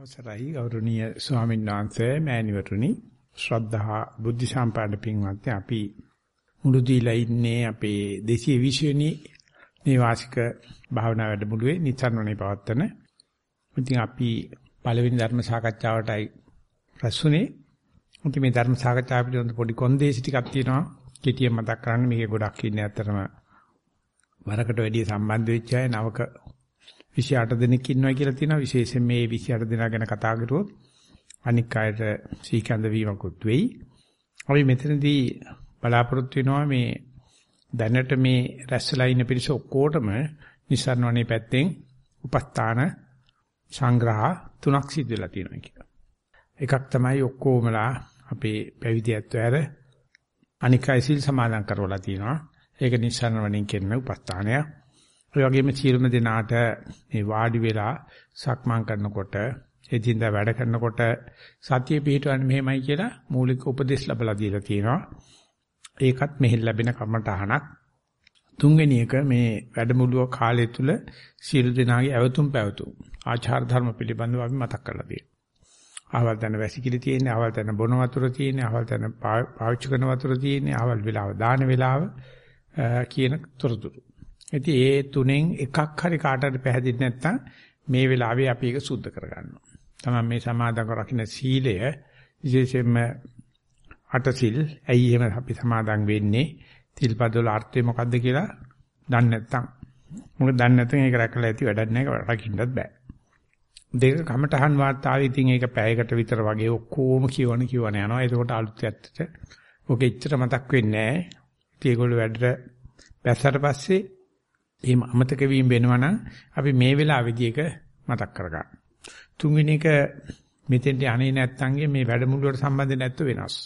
අවසරයි ගෞරවනීය ස්වාමීන් වහන්සේ මෑණිවරුනි ශ්‍රද්ධා බුද්ධ සම්පන්න පින්වත්නි අපි මුළු දීලා ඉන්නේ අපේ 220 වෙනි නිවාසික භාවනා වැඩමුළුවේ නිතරණේ පවත්තන. ඉතින් අපි පළවෙනි ධර්ම සාකච්ඡාවටයි රැස්ුනේ. ඉතින් මේ ධර්ම සාකච්ඡාව පිළිබඳ පොඩි කොන්දේසි ටිකක් තියෙනවා. කෙටියෙන් මතක් කරන්න මේකේ ගොඩක් ඉන්නේ ඇත්තටම වරකට වැඩි සම්බන්ධ වෙච්ච අය නවක 28 දෙනෙක් ඉන්නවා කියලා තියෙනවා විශේෂයෙන් මේ 28 දෙනා ගැන කතා කරුවොත් අනික් අයට සීකන්ද වීමකුත් වෙයි. අපි මෙතනදී බලාපොරොත්තු වෙනවා මේ දැනට මේ රැස්ලා ඉන්න පිරිස ඔක්කොටම නිසරණවනේ පැත්තෙන් උපස්ථාන සංග්‍රහ තුනක් සිදු වෙලා තියෙනවා කියලා. එකක් තමයි ඔක්කොමලා අපේ පැවිදි ඇත්තවැර අනික් අය සිල් සමාදන් කරවලා තියෙනවා. ඒක නිසරණවණින් කියන උපස්ථානය. ඒ වගේම සියලුම දෙනාට මේ වාඩි වෙලා සක්මන් කරනකොට එදින්දා වැඩ කරනකොට සතිය පිහිටවන්න මෙහෙමයි කියලා මූලික උපදෙස් ලැබලා දීලා තියෙනවා. ඒකත් මෙහෙල් ලැබෙන කර්මටහනක්. තුන්වෙනි එක මේ වැඩමුළුව කාලය තුල සියලු දෙනාගේ ඇවතුම් පැවතුම් ආචාර ධර්ම පිළිබඳව අපි මතක් කරලා තියෙනවා. ආවල් තැන වැසිකිලි තියෙන්නේ, ආවල් තැන බොන වතුර තියෙන්නේ, ආවල් තැන පාවිච්චි කරන වතුර තියෙන්නේ, ආවල් වෙලාව දාන වෙලාව කියන තොරතුරු. ඉතින් ඒ තුනෙන් එකක් හරි කාට හරි පැහැදිලි නැත්නම් මේ වෙලාවේ අපි ඒක සුද්ධ කරගන්නවා. තමයි මේ සමාදන් රකින්න සීලය විශේෂයෙන්ම අටසිල් ඇයි එහෙම අපි සමාදන් වෙන්නේ? තිල්පදවල අර්ථය මොකද්ද කියලා දන්නේ නැත්නම් මොකද දන්නේ නැත්නම් ඒක රැකලා ඇති වැඩක් නැහැ රකින්නත් බෑ. දෙක කමටහන් වාර්තාවේ ඉතින් ඒක පැයකට විතර වගේ ඔක්කොම කියවන කියවන යනවා. එතකොට අලුත් ඇත්තට ඔක එච්චර මතක් වෙන්නේ නැහැ. ඉතින් ඒගොල්ලෝ වැඩට බැස්සට පස්සේ එහෙම අමතක වීම වෙනවා නම් අපි මේ වෙලාවේදී ඒක මතක් කරගන්න. තුන්වෙනි එක මෙතෙන්ට අනේ නැත්තන්ගේ මේ වැඩමුළුවට සම්බන්ධ නැත්තු වෙනස්.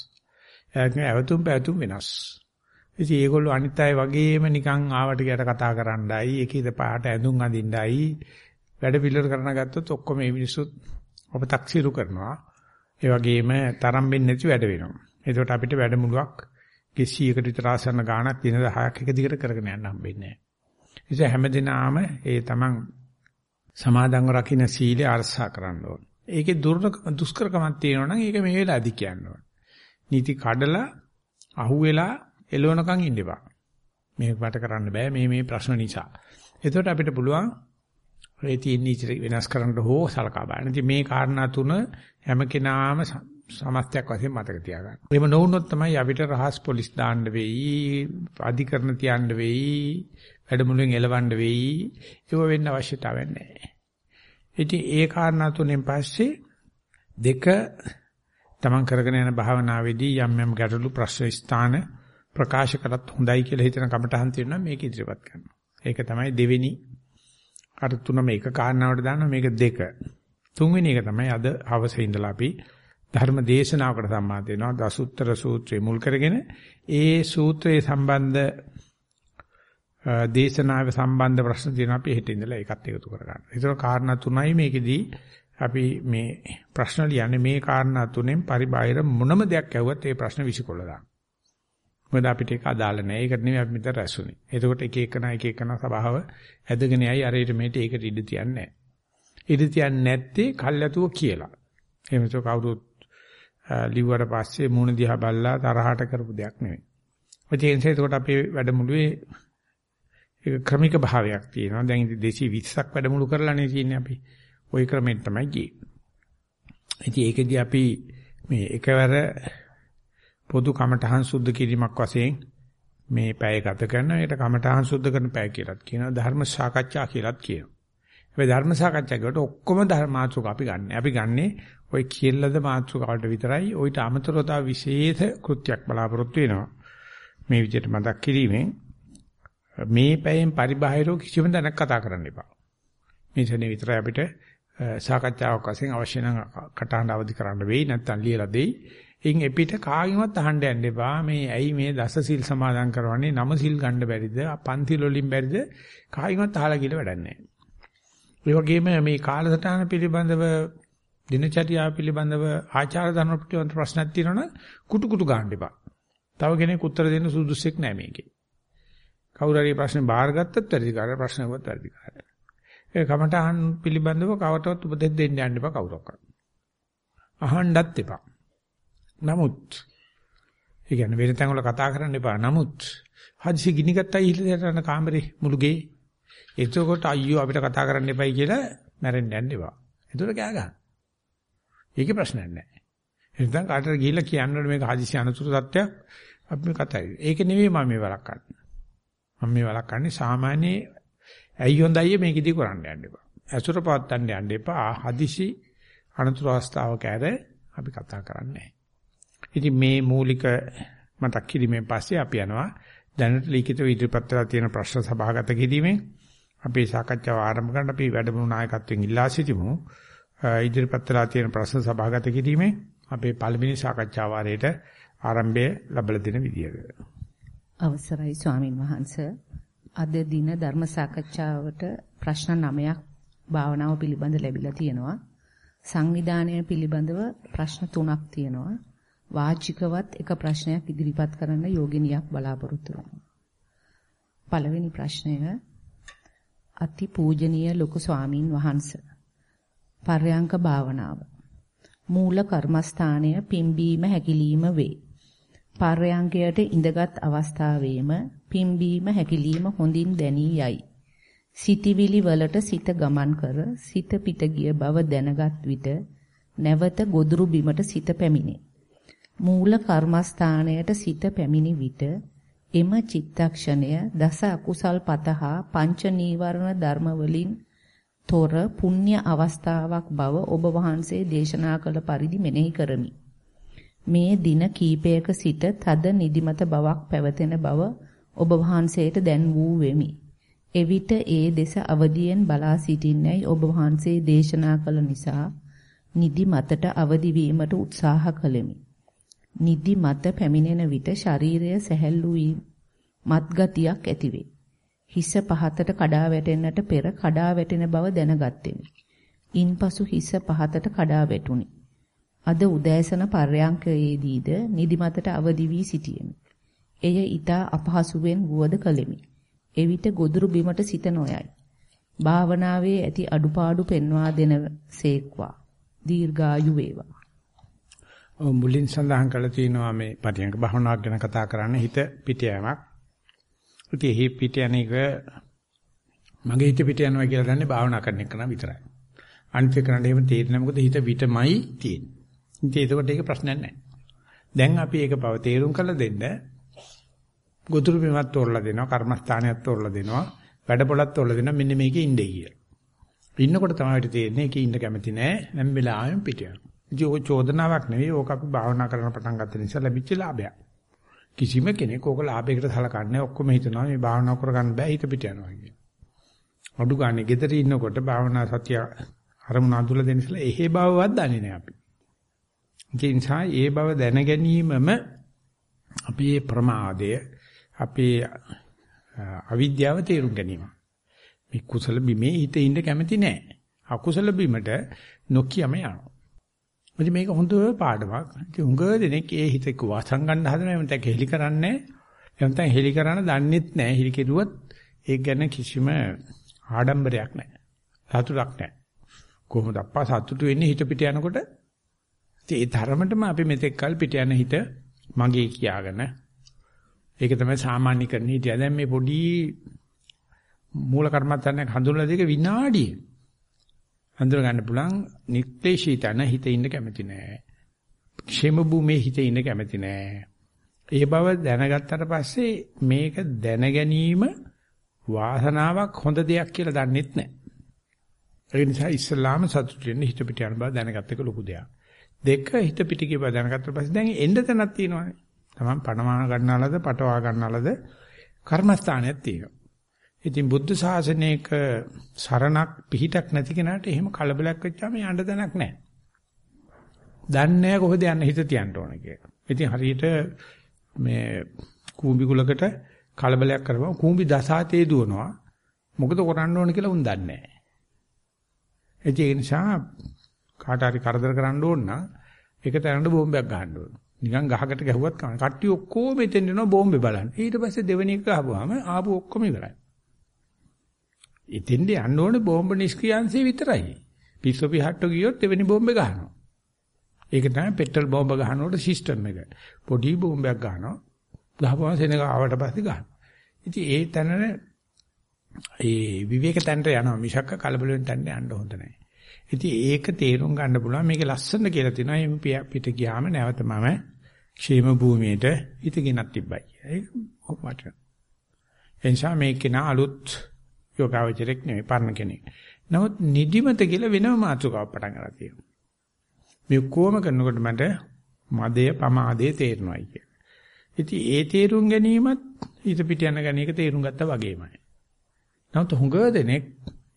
එයාගේ ඇවතුම් පැවතුම් වෙනස්. ඉතින් ඒගොල්ලෝ අනිත් අය වගේම නිකන් ආවට ගියට කතා කරන්නයි, එකීද පාට ඇඳුම් අඳින්නයි වැඩ පිළිවෙල කරන ගත්තොත් ඔක්කොම මේ මිනිස්සුත් ඔබ taksiru කරනවා. ඒ වගේම තරම් වෙන්නේ නැති වැඩ වෙනවා. එතකොට අපිට වැඩමුළුවක් 100කට විතර ආසන්න ගාණක් දින 10ක් එක දිගට කරගෙන යන්න හම්බෙන්නේ නැහැ. නිසා හැමදිනාම ඒ තමන් සමාදන්ව රකින්න සීලය අරසා කරන්න ඕන. ඒකේ දුෂ්කරකමක් තියෙනවා නම් ඒක මේ වෙලාවදී කියන්න ඕන. නීති කඩලා අහුවෙලා එළවනකම් ඉන්න එපා. මේක මට කරන්න බෑ මේ මේ ප්‍රශ්න නිසා. එතකොට අපිට පුළුවන් ඒ තියෙන නීති වෙනස් කරන්න හෝ සලකා බලන්න. ඉතින් මේ කාරණා තුන හැම කෙනාම සමස්තයක් වශයෙන් මතක තියාගන්න. එහෙම නොවුනොත් තමයි අපිට රහස් පොලිස් දාන්න වෙයි, අධිකරණ තියන්න වෙයි, වැඩමුළුවෙන් එලවන්න වෙයි. ඒව වෙන්න අවශ්‍යතාවයක් නැහැ. ඉතින් ඒ කාරණා තුනෙන් පස්සේ දෙක තමන් කරගෙන යන භාවනාවේදී යම් යම් ගැටලු ප්‍රශ්න ස්ථාන ප්‍රකාශ කරත් හොඳයි කියලා හිතන කමටහන් තියෙනවා මේක ඉදිරිපත් කරනවා. ඒක තමයි දෙවෙනි අර තුනම එක කාරණාවට දානවා මේක දෙක. තුන්වෙනි එක තමයි අද හවසේ ඉඳලා අපි ධර්ම දේශනාවකට සම්බන්ධ වෙනවා දසුත්තර සූත්‍රය මුල් කරගෙන ඒ සූත්‍රයේ සම්බන්ධ දේශනාවේ සම්බන්ධ ප්‍රශ්න තියෙනවා අපි හෙට ඉඳලා ඒකත් එකතු කරගන්න. ඒතර කාරණා තුනයි මේකෙදී අපි මේ ප්‍රශ්න ලියන්නේ මේ කාරණා තුනෙන් පරිබාහිර මොනම දෙයක් ඇහුවත් ඒ ප්‍රශ්න විසිකොල්ල දාන්න. මොකද අපිට ඒක අදාළ නැහැ. ඒකට නෙමෙයි අපි මෙතන රැස්ුනේ. එතකොට එක එකනා එක එකනා සබාව ඇදගෙන යයි අරේට මේට ඒකට ඉඩ තියන්නේ නැහැ. ඉඩ තියන්නේ නැත්තේ කල්ැතුව කියලා. එහෙමද කවුරුත් ලිව්වට පස්සේ මූණ දිහා බැලලා තරහට කරපු දෙයක් නෙමෙයි. ඒ නිසා එතකොට අපේ වැඩමුළුවේ ඒක ක්‍රමික භාවයක් තියෙනවා. දැන් ඉතින් 220ක් වැඩමුළු කරලානේ තියෙන්නේ අපි. ওই ක්‍රමෙන් තමයි ගියේ. ඉතින් ඒකෙදී අපි මේ එකවර පොදු කමඨහං සුද්ධ කිරීමක් වශයෙන් මේ පැය ගත කරනවා. ඒකට කමඨහං සුද්ධ කරන පැය කියලාත් කියනවා. ධර්ම සාකච්ඡා කියලාත් කියනවා. හැබැයි ධර්ම සාකච්ඡා කියලට ඔක්කොම ධර්මාත්‍රක අපි ගන්න. අපි ගන්නේ ওই කියලාද මාත්‍රකවට විතරයි. ওইට අමතරව තව විශේෂ කෘත්‍යයක් බලාපොරොත්තු වෙනවා. මේ විදිහට මතක් කිරීමෙන් මේ පැයෙන් පරිබාහිරව කිසිම දැනක් කතා කරන්න එපා. මේ සෙනේ විතරයි අපිට සාකච්ඡාවක් වශයෙන් අවශ්‍ය නම් කටහඬ අවදි කරන්න වෙයි නැත්නම් ලියලා දෙයි. ඉන් එපිට කාගෙන්වත් අහන්න යන්න එපා. මේ ඇයි මේ දස සිල් සමාදන් කරවන්නේ? නම සිල් ගන්න බැරිද? පන්ති වලින් බැරිද? කාගෙන්වත් අහලා කියලා වැඩක් නැහැ. ඒ වගේම මේ කාලසටහන පිළිබඳව දිනචර්යාව පිළිබඳව ආචාර ධර්ම පිළිබඳව ප්‍රශ්නක් තියෙනවනම් කුටු කුටු ගන්න එපා. තව කෙනෙක් උත්තර දෙන්න සුදුසුෙක් නැහැ මේකේ. කවුරු හරි ප්‍රශ්නේ බාරගත්තත් වැඩිකාරය ප්‍රශ්නවත් වැඩිකාරය. ඒ කමටහන් පිළිබඳව කවටවත් උපදෙස් දෙන්න යන්න එපා කවුරක්වත්. අහන්නත් එපා. නමුත් ඒ කියන්නේ වෙන තැන් වල කතා කරන්න එපා. නමුත් හදිසි ගිනි ගත්තයි ඉහිලා යන කාමරේ මුළුගේ. එතකොට අයියෝ අපිට කතා කරන්න එපයි කියලා මැරෙන්න යන්න එපා. ඒතර කෑ ගන්න. ඒකේ ප්‍රශ්නයක් නැහැ. එහෙනම් කාටට ගිහිල්ලා කියන්න ඕනේ මේක හදිසි අනතුරු තත්ත්වයක් අපි මේ කතා කරන්නේ. ඒක නෙවෙයි මම මේ වළක්වන්නේ. මම මේ වළක්වන්නේ සාමාන්‍ය ඇයි හොඳයි මේකෙදි කරන්න යන්න එපා. ඇසුර පවත්තන්න යන්න එපා. හදිසි අනතුරු අවස්ථාවක ඇර අපි කතා කරන්නේ ඉතින් මේ මූලික මතක් කිරීමෙන් පස්සේ අපි යනවා දැනට ලිඛිතව ඉදිරිපත් කරලා තියෙන ප්‍රශ්න සභාගත කිරීමෙන් අපේ සාකච්ඡාව ආරම්භ කරන්න අපි වැඩමුළු නායකත්වයෙන් ඉල්ලා සිටිමු. ඉදිරිපත් කරලා තියෙන ප්‍රශ්න සභාගත කිරීමෙන් අපේ පළවෙනි සාකච්ඡා වාරයේට ආරම්භය ලැබලා දෙන විදියට. අවසරයි ස්වාමින් වහන්සේ. අද දින ධර්ම සාකච්ඡාවට ප්‍රශ්න 9ක් භාවනාව පිළිබඳ ලැබිලා තියෙනවා. සංවිධානය පිළිබඳව ප්‍රශ්න 3ක් තියෙනවා. වාචිකවත් එක ප්‍රශ්නයක් ඉදිරිපත් කරන්න යෝගිනියක් බලාපොරොත්තු වෙනවා. පළවෙනි ප්‍රශ්නය අති පූජනීය ලොකු ස්වාමින් වහන්සේ. පර්යංක භාවනාව. මූල කර්මස්ථානය පිම්බීම හැකිලිම වේ. පර්යංකයට ඉඳගත් අවස්ථාවේම පිම්බීම හැකිලිම හොඳින් දැනී යයි. සිටිවිලි වලට සිත ගමන් කර සිත පිට ගිය බව දැනගත් විට නැවත ගොදුරු බිමට සිත පැමිණේ. මූල කර්මස්ථානයට සිත පැමිණි විට එම චිත්තක්ෂණය දස අකුසල් පතහා පංච නීවරණ ධර්ම වලින් තොර පුණ්‍ය අවස්ථාවක් බව ඔබ වහන්සේ දේශනා කළ පරිදි මෙනෙහි කරමි. මේ දින කීපයක සිට තද නිදිමත බවක් පැවතෙන බව ඔබ වහන්සේට දැන් වූ වෙමි. එවිට ඒ දෙස අවදියෙන් බලා සිටින්නයි ඔබ වහන්සේ දේශනා කළ නිසා නිදි මතට අවදි වීමට උත්සාහ කළෙමි. නිදි මත පැමිණෙන විට ශරීරය සැහැල්ලු වී මත් ගතියක් ඇතිවේ. හිස පහතට කඩා වැටෙන්නට පෙර කඩා වැටෙන බව දැනගත්ෙමි. ඉන්පසු හිස පහතට කඩා වැටුනි. අද උදෑසන පර්යංකයේදීද නිදිමතට අවදි වී සිටියෙමි. එය ඊට අපහසුවෙන් වුවද කළෙමි. එවිට ගොදුරු බිමට සිත නොයයි. භාවනාවේ ඇති අඩුපාඩු පෙන්වා දෙන සේක්වා. දීර්ඝායු වේවා. මුලින් සඳහන් කළ තියෙනවා මේ පරියංග භාවනාවක් ගැන කතා කරන්න හිත පිට යෑමක්. ඉතින් එහි පිට යන එක මගේ හිත පිට යනවා කියලා දන්නේ භාවනා කරන එක නම් විතරයි. අනිත් එක කරන්නේ එහෙම තේරෙන්නේ මොකද හිත පිටමයි තියෙන්නේ. ඉතින් ඒකට ඒක ප්‍රශ්නයක් නැහැ. දැන් අපි ඒක බව තේරුම් කරලා දෙන්න ගොදුරු බිමත් තෝරලා දෙනවා කර්මස්ථානයක් තෝරලා දෙනවා වැඩ පොලක් තෝරලා දෙනවා මෙන්න මේකේ ඉන්නේ කියලා. ඉන්නකොට තමයි තේරෙන්නේ ඒකේ ඉන්න කැමති නෑ නම් වෙලාවෙම පිට යනවා. ඉතින් ඕක චෝදනාවක් නෙවෙයි ඕක අපි භාවනා කරන පටන් ගත්ත නිසා ලැබිච්ච ලාභයක්. කිසිම කෙනෙක් ඕක ලාභයකට සලකන්නේ ඔක්කොම හිතනවා මේ භාවනා කරගන්න බෑ හිත පිට යනවා කියලා. අඩු ගානේ ගෙදර ඉන්නකොට භාවනා සතිය අරමුණ අඳුල දෙන්න ඉස්සලා එහෙ බවවත් දන්නේ නෑ අපි. ඒ නිසා ඒ බව දැන ගැනීමම අපි ප්‍රමාදය අපේ අවිද්‍යාව තේරුම් ගැනීම. මේ කුසල බිමේ හිත ඉන්න කැමති නෑ. අකුසල බිමට නොකියම යනවා. ඉතින් මේක හොඳ පාඩමක්. ඉතින් උඟ දෙනෙක් ඒ හිත වාසම් ගන්න හදන එමෙතන හෙලි කරන්නේ නැත්නම් හෙලි කරන්න දන්නෙත් නෑ. හෙලි කෙරුවොත් ඒක ගැන කිසිම ආඩම්බරයක් නෑ. සතුටක් නෑ. කොහොමද අප්පා සතුටු වෙන්නේ හිත පිට යනකොට? ඉතින් ඒ ධර්මතම අපි මෙතෙක් කල් පිට යන හිත මගේ කියාගෙන ඒක තමයි සාමාන්‍යකරණ හිටියා. දැන් මේ පොඩි මූල කර්මත්තන්නේ හඳුනලා දෙක විනාඩිය. හඳුන ගන්න පුළුවන් නික්ලේශී තන හිතේ ඉන්න කැමති නෑ. ക്ഷേම භූමියේ හිතේ ඉන්න කැමති නෑ. ඒ බව දැනගත්තට පස්සේ මේක දැන ගැනීම වාසනාවක් හොඳ දෙයක් කියලා දන්නෙත් නෑ. ඒ නිසා ඉස්ලාම සතුටු වෙන්න හිත පිට යන බව දැනගත්ත එක ලොකු දෙයක්. දෙක හිත පිට කිය බව දැනගත්තට පස්සේ දැන් එන්න තැනක් තියෙනවානේ. තමන් පණවා ගන්නාලද පටවා ගන්නාලද කර්මස්ථානයක් තියෙනවා. ඉතින් බුද්ධ ශාසනයක සරණක් පිහිටක් නැති කෙනාට එහෙම කලබලයක් වෙච්චාම යන්න දණක් නැහැ. දන්නේ කොහෙද යන්න හිත තියන්න ඕන කියලා. ඉතින් හරියට මේ කූඹි කුලකට කලබලයක් කරපුවම කූඹි දසාතේ දුවනවා. මොකද කරන්න ඕන කියලා උන් දන්නේ නැහැ. ඒ නිසා කාට හරි කරදර කරන්න ඕන නම් ඒක තරන්න බෝම්බයක් ගහන්න ඕන. නිකන් ගහකට ගැහුවත් කන. කට්ටිය ඔක්කොම එතෙන් එනවා බෝම්බේ බලන්න. ඊට පස්සේ දෙවෙනි එක ගහපුවාම ආපු ඔක්කොම ඉවරයි. එතෙන්ද යන්න ඕනේ බෝම්බ නිෂ්ක්‍රියාංශය විතරයි. පිස්සු පිහට්ටෝ ගියොත් දෙවෙනි බෝම්බේ ගහනවා. ඒක තමයි පෙට්‍රල් බෝම්බ ගහනකොට සිස්ටම් එක. පොඩි බෝම්බයක් ගහනවා. ගහපුවම සෙනග ආවට පස්සේ ගහනවා. ඉතින් ඒ තැනන ඒ විවේක තැනට යනවා මිසක්ක කලබල වෙන තැනට යන්න හොඳ නැහැ. ඉතින් ඒක තේරුම් ගන්න පුළුවන් මේක ලස්සන කියලා තියෙනවා. එimhe පිට ගියාම නැවත මම ക്ഷേම භූමියට හිත ගෙනත් තිබ්බයි. ඒක වටිනවා. එනිසා මේක නා අලුත් යෝගාවචරයක් නෙවෙයි පරණ කෙනෙක්. නමුත් නිදිමත කියලා වෙනම මාතෘකාවක් පටන් ගන්න තියෙනවා. මේ කොහොම කරනකොට මට මදය පමාදය තේරෙනවායි කිය. ඉතින් ඒ තේරුම් ගැනීමත් ඊට පිට යන ගැන එක තේරුම් ගත්තා වගේමයි. නමුත් හුඟ දෙනෙක්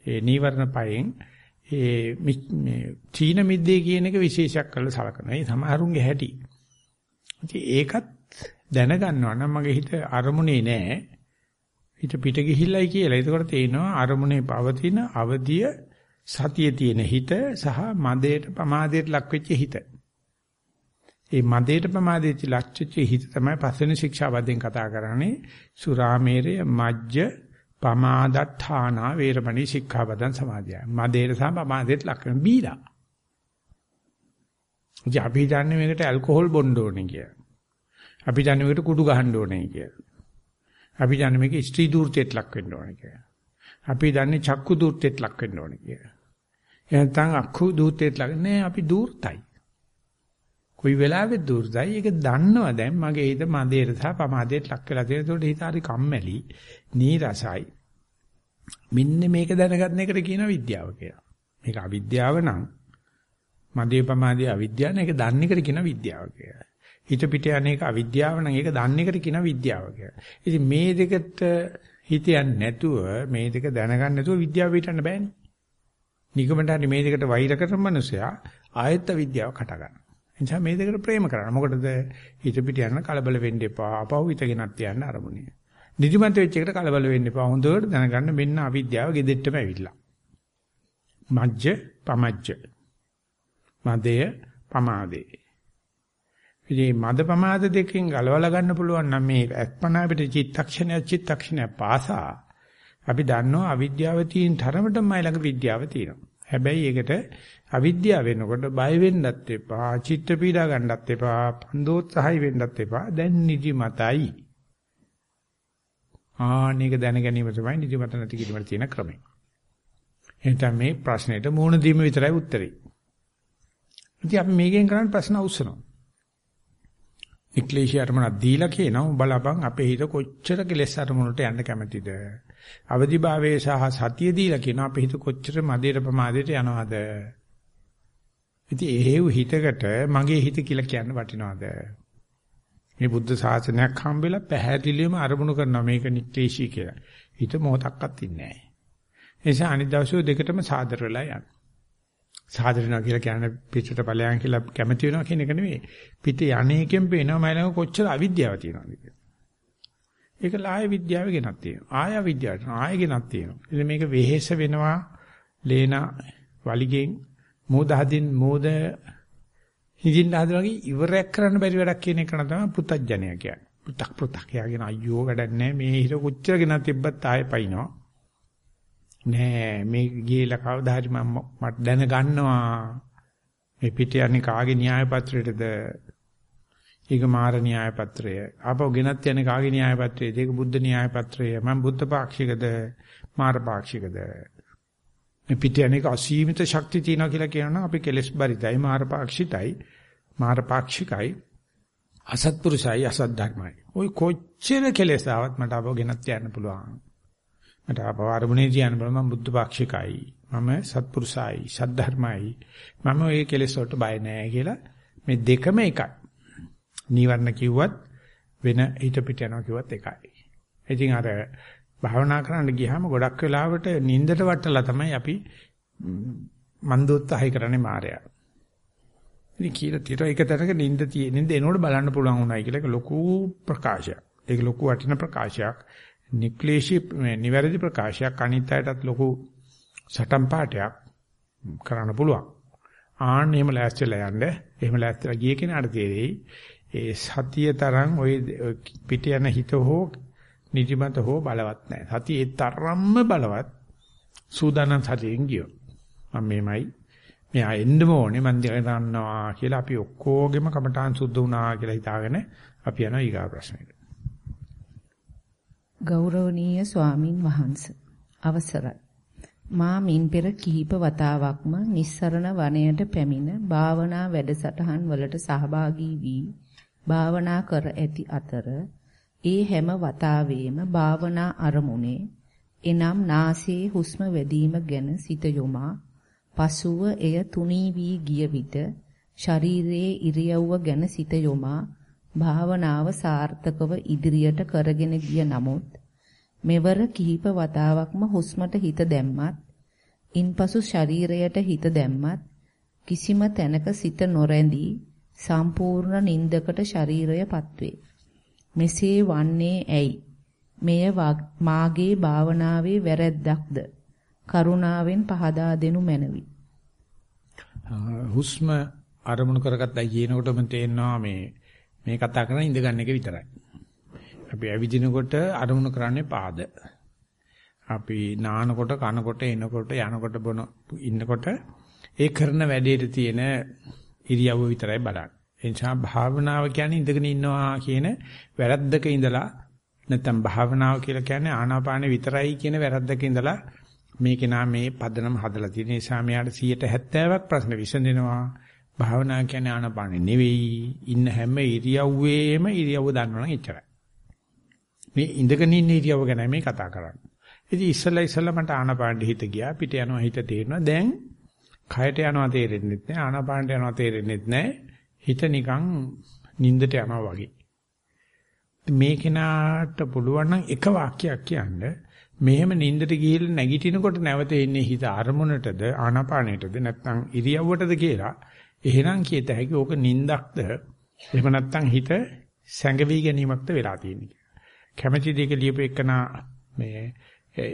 ඒ නීවරණ පහෙන් ඒ මේ චීන මිද්දේ කියන එක විශේෂයක් කරලා සලකනවා. ඒ සමහරුන්ගේ හැටි. ඉතින් ඒකත් දැනගන්නවා නම් මගේ හිත අරමුණේ නෑ. හිත පිට ගිහිල්ලයි කියලා. ඒකෝට තේිනවා අරමුණේ පවතින අවදිය සතියේ තියෙන හිත සහ මදේට පමාදයට ලක් වෙච්ච හිත. ඒ මදේට පමාදයට ලක් වෙච්ච හිත තමයි පස්වෙනි ශික්ෂාවදෙන් කතා කරන්නේ. සුරාමේරය මජ්ජ පමාදත්තානා වේරමණී ශික්ෂාපදං සමාදියා. මදේට සහ පමාදයට ලක් වෙන බීලා. ඉතින් අපි දන්නේ මේකට ඇල්කොහොල් බොන්න ඕනේ කියලා. අපි දන්නේ මේකට කුඩු ගහන්න ඕනේ කියලා. අපි දන්නේ මේක ස්ත්‍රී දූර්තයට ලක් වෙන්න ඕනේ කියලා. අපි දන්නේ චක්කු දූර්තයට ලක් වෙන්න ඕනේ කියලා. එහෙනම් අක්ඛු දූර්තයට ලක් නෑ අපි දූර්තයි. කොයි වෙලාවෙත් දූර්තයි ඒක දන්නවා දැන් මගේ හිත මදේට සහ පමාදයට ලක් වෙලා තියෙන. ඒකට හිත හරි කම්මැලි, නීරසයි. මෙන්න මේක දැනගන්න එකට කියන විද්‍යාව කියලා. මේක අවිද්‍යාව නම් මදේ පමාදේ අවිද්‍යාව නේ ඒක දන්න එකට කියන විද්‍යාව කියලා. හිත පිට යන්නේක අවිද්‍යාව නම් ඒක දන්න එකට කියන විද්‍යාව කියලා. ඉතින් මේ දෙකට හිත යන්නේ නැතුව මේ දෙක දැනගන්න නැතුව විද්‍යාව පිටන්න බෑනේ. නිගමනට හරි මේ දෙකට වෛර කරන මනුස්සයා ආයත විද්‍යාව කට ගන්නවා. එනිසා මේ දෙකට ප්‍රේම කරන්න. මොකටද හිත පිට යන කලබල වෙන්න එපා. අපහු හිත ගෙනත් යන්න අරමුණේ. නිදිමත වෙච්ච එකට කලබල වෙන්න එපා. හොඳට දැනගන්න මෙන්න අවිද්‍යාව ගෙදෙට්ටම ඇවිල්ලා. මජ්ජ පමජ්ජ. මදය පමාදේ. ඉතින් මද පමාද දෙකෙන් ගලවලා ගන්න පුළුවන් නම් මේ අත්පනා පිට චිත්තක්ෂණය චිත්තක්ෂණය පාසා අපි දන්නවා අවිද්‍යාව තියෙන තරමටමයි ළඟ විද්‍යාව තියෙනවා. හැබැයි ඒකට අවිද්‍යාව වෙනකොට බය වෙන්නත් එපා, චිත්ත පීඩා ගන්නත් එපා, පන්දෝත්සහයි වෙන්නත් එපා. දැන් නිදිමතයි. ආනේක දැන ගැනීම තමයි නිදිමත නැති කිරීමට තියෙන ක්‍රමය. එහෙනම් මේ ප්‍රශ්නෙට මූණ දීම විතරයි උත්තරේ. ඉතින් අපි මේකෙන් කරන්නේ ප්‍රශ්න අවශ්‍යනවා. නික්ලේශී අරමුණක් දීලා කියනවා බලපන් අපේ හිත කොච්චර කෙලෙස් අරමුණට යන්න කැමතිද අවදිභාවයේ සහ සතිය දීලා කියනවා අපේ හිත කොච්චර මදේට ප්‍රමාදයට යනවද? ඉතින් එහෙව් හිතකට මගේ හිත කියලා කියන්න වටිනවද? මේ බුද්ධ ශාසනයක් හම්බෙලා පැහැදිලිවම අරමුණු කරනවා මේක නික්ලේශී කියලා. හිත මොහොතක්වත් ඉන්නේ නැහැ. ඒ නිසා අනිත් දවසේ දෙකටම සාදර වෙලා යන්න. සාදර වෙනවා කියලා කියන්නේ පිටට ඵලයන් කියලා කැමති වෙනවා කියන එක නෙවෙයි. පිට යන්නේකෙන් පේනවා මම ළඟ කොච්චර අවිද්‍යාව තියෙනවද කියලා. ඒක ආය විද්‍යාවේ ගෙනත් තියෙනවා. ආය විද්‍යාවට ආය ගෙනත් තියෙනවා. ඉතින් මේක වෙහෙස වෙනවා ලේන වලිගෙන් මෝද හදින් මෝද හිඳින්න හදනවාගේ ඉවරයක් කරන්න බැරි වැඩක් කියන එක තමයි පුතඥය කියන්නේ. පුතක් පුතක් යාගෙන අයියෝ වැඩක් නැහැ මේ හිත කොච්චර ගෙනත් තිබ්බත් ආයෙ පයින්නවා. නෑ මේ ගියලා කවදා හරි මම මට දැන ගන්නවා මේ පිට යන්නේ කාගේ න්‍යාය පත්‍රයටද ඒක මාර න්‍යාය පත්‍රය. ආපහු ගෙනත් යන්නේ කාගේ න්‍යාය පත්‍රයද? ඒක බුද්ධ න්‍යාය පත්‍රය. මම බුද්ධ පාක්ෂිකද? මාර පාක්ෂිකද? මේ පිට යන්නේ අසීමිත ශක්තිය තියෙනවා කියලා කියනවා අපි කෙලස් බරිතයි මාර පාක්ෂිතයි මාර පාක්ෂිකයි අසත්පුරුෂයි අසත් ධර්මයි ওই කොච්චර කෙලස් ආවත් මට ආපහු ගෙනත් යන්න පුළුවන්. මට ආපවාරමුණේ කියන්න බෑ මම බුද්ධ පාක්ෂිකයි. මම සත්පුරුසයි, සද්ධර්මයි. මම ඔය කෙලෙස් වලට බය නෑ කියලා මේ දෙකම එකයි. නීවරණ කිව්වත් වෙන හිත පිට යනවා කිව්වත් එකයි. ඉතින් අර භාවනා කරන්න ගියාම ගොඩක් වෙලාවට නින්දට වටලා තමයි අපි මන්දෝත්සහය කරන්නේ මායя. ඉතින් කියලා තියෙනවා එක තැනක නින්ද තියෙන නින්ද එනකොට බලන්න පුළුවන් උනායි කියලා ඒක ලොකු ප්‍රකාශයක්. ඒක ලොකු වටින ප්‍රකාශයක්. නික්ලේශී නිවැරදි ප්‍රකාශයක් අනිත් අයටත් ලොකු සටන් පාටයක් කරන්න පුළුවන්. ආන්න එහෙම ලෑස්තිලා යන්න. එහෙම ලෑස්තිලා ගිය කෙනාට තේරෙයි ඒ සතිය තරම් ওই පිට යන හිත හෝ නිදිමත හෝ බලවත් නැහැ. සතිය ඒ තරම්ම බලවත් සූදානම් සතියෙන් ගියෝ. මම මේමයි මෙයා එන්නම ඕනේ මන් දන්නවා කියලා අපි ඔක්කොගෙම කමඨාන් සුද්ධ වුණා කියලා හිතාගෙන අපි යනවා ඊගා ප්‍රශ්නෙට. ගෞරවනීය ස්වාමින් වහන්සේ අවසරයි. මා මින් පෙර කිහිප වතාවක්ම නිස්සරණ වනයේට පැමිණ භාවනා වැඩසටහන් වලට සහභාගී වී භාවනා කර ඇති අතර ඒ හැම වතාවෙම භාවනා අරමුණේ එනම් නාසයේ හුස්ම වැදීම ගැන සිත යොමා පසුව එය තුනී වී ගිය විට ශරීරයේ ඉරියව්ව ගැන සිත යොමා භාවනාව සාර්ථකව ඉදිරියට කරගෙන ගිය නමුත් මෙවර කිහිප වතාවක්ම හුස්මට හිත දැම්මත් ඉන්පසු ශරීරයට හිත දැම්මත් කිසිම තැනක සිත නොරැඳී සම්පූර්ණ නින්දකට ශරීරයපත් වේ. මෙසේ වන්නේ ඇයි? මෙය මාගේ භාවනාවේ වැරැද්දක්ද? කරුණාවෙන් පහදා දෙනු මැනවි. හුස්ම අරමුණු කරගත්තයි කියනකොටම තේරෙනවා මේ මේ කතා කරන ඉඳ ගන්න එක විතරයි. අපි ඇවිදිනකොට අරමුණු කරන්නේ පාද. අපි නානකොට කනකොට එනකොට යනකොට බොන ඉන්නකොට ඒ කරන වැඩේට තියෙන ඉරියව්ව විතරයි බලන්නේ. ඒ නිසා භාවනාව කියන්නේ ඉඳගෙන ඉන්නවා කියන වැරද්දක ඉඳලා නැත්නම් භාවනාව කියලා කියන්නේ ආනාපානෙ විතරයි කියන වැරද්දක ඉඳලා මේකේ නා මේ පදනම හදලා තියෙන නිසා මෙයාට 70ක් ප්‍රශ්න විසඳෙනවා. භාවනා කියන්නේ ආනාපානෙ නෙවෙයි. ඉන්න හැම ඉරියව්වේම ඉරියව්ව දන්නවනම් එච්චරයි. මේ ඉඳගෙන ඉන්න ඉරියව්ව ගැන මේ කතා කරන්නේ. ඉතින් ඉස්සලා ඉස්සලා මට ආනාපානෙ හිත ගියා. පිට යනවා හිත තේරෙනවා. දැන් කයට යනවා තේරෙන්නේ නැහැ. ආනාපානට යනවා තේරෙන්නේ නැහැ. හිත නිකන් නින්දට යනවා වගේ. මේ කෙනාට පුළුවන් නම් එක වාක්‍යයක් කියන්න මෙහෙම නින්දට ගිහිල්ලා නැගිටිනකොට නැවත එන්නේ හිත අරමුණටද ආනාපානයටද නැත්නම් ඉරියව්වටද කියලා එහෙනම් කියත හැකි ඕක නින්දක්ද එහෙම නැත්නම් හිත සැඟවි ගැනීමක්ද වෙලා තියෙන්නේ කැමැති දෙයක ලියපු එකනා මේ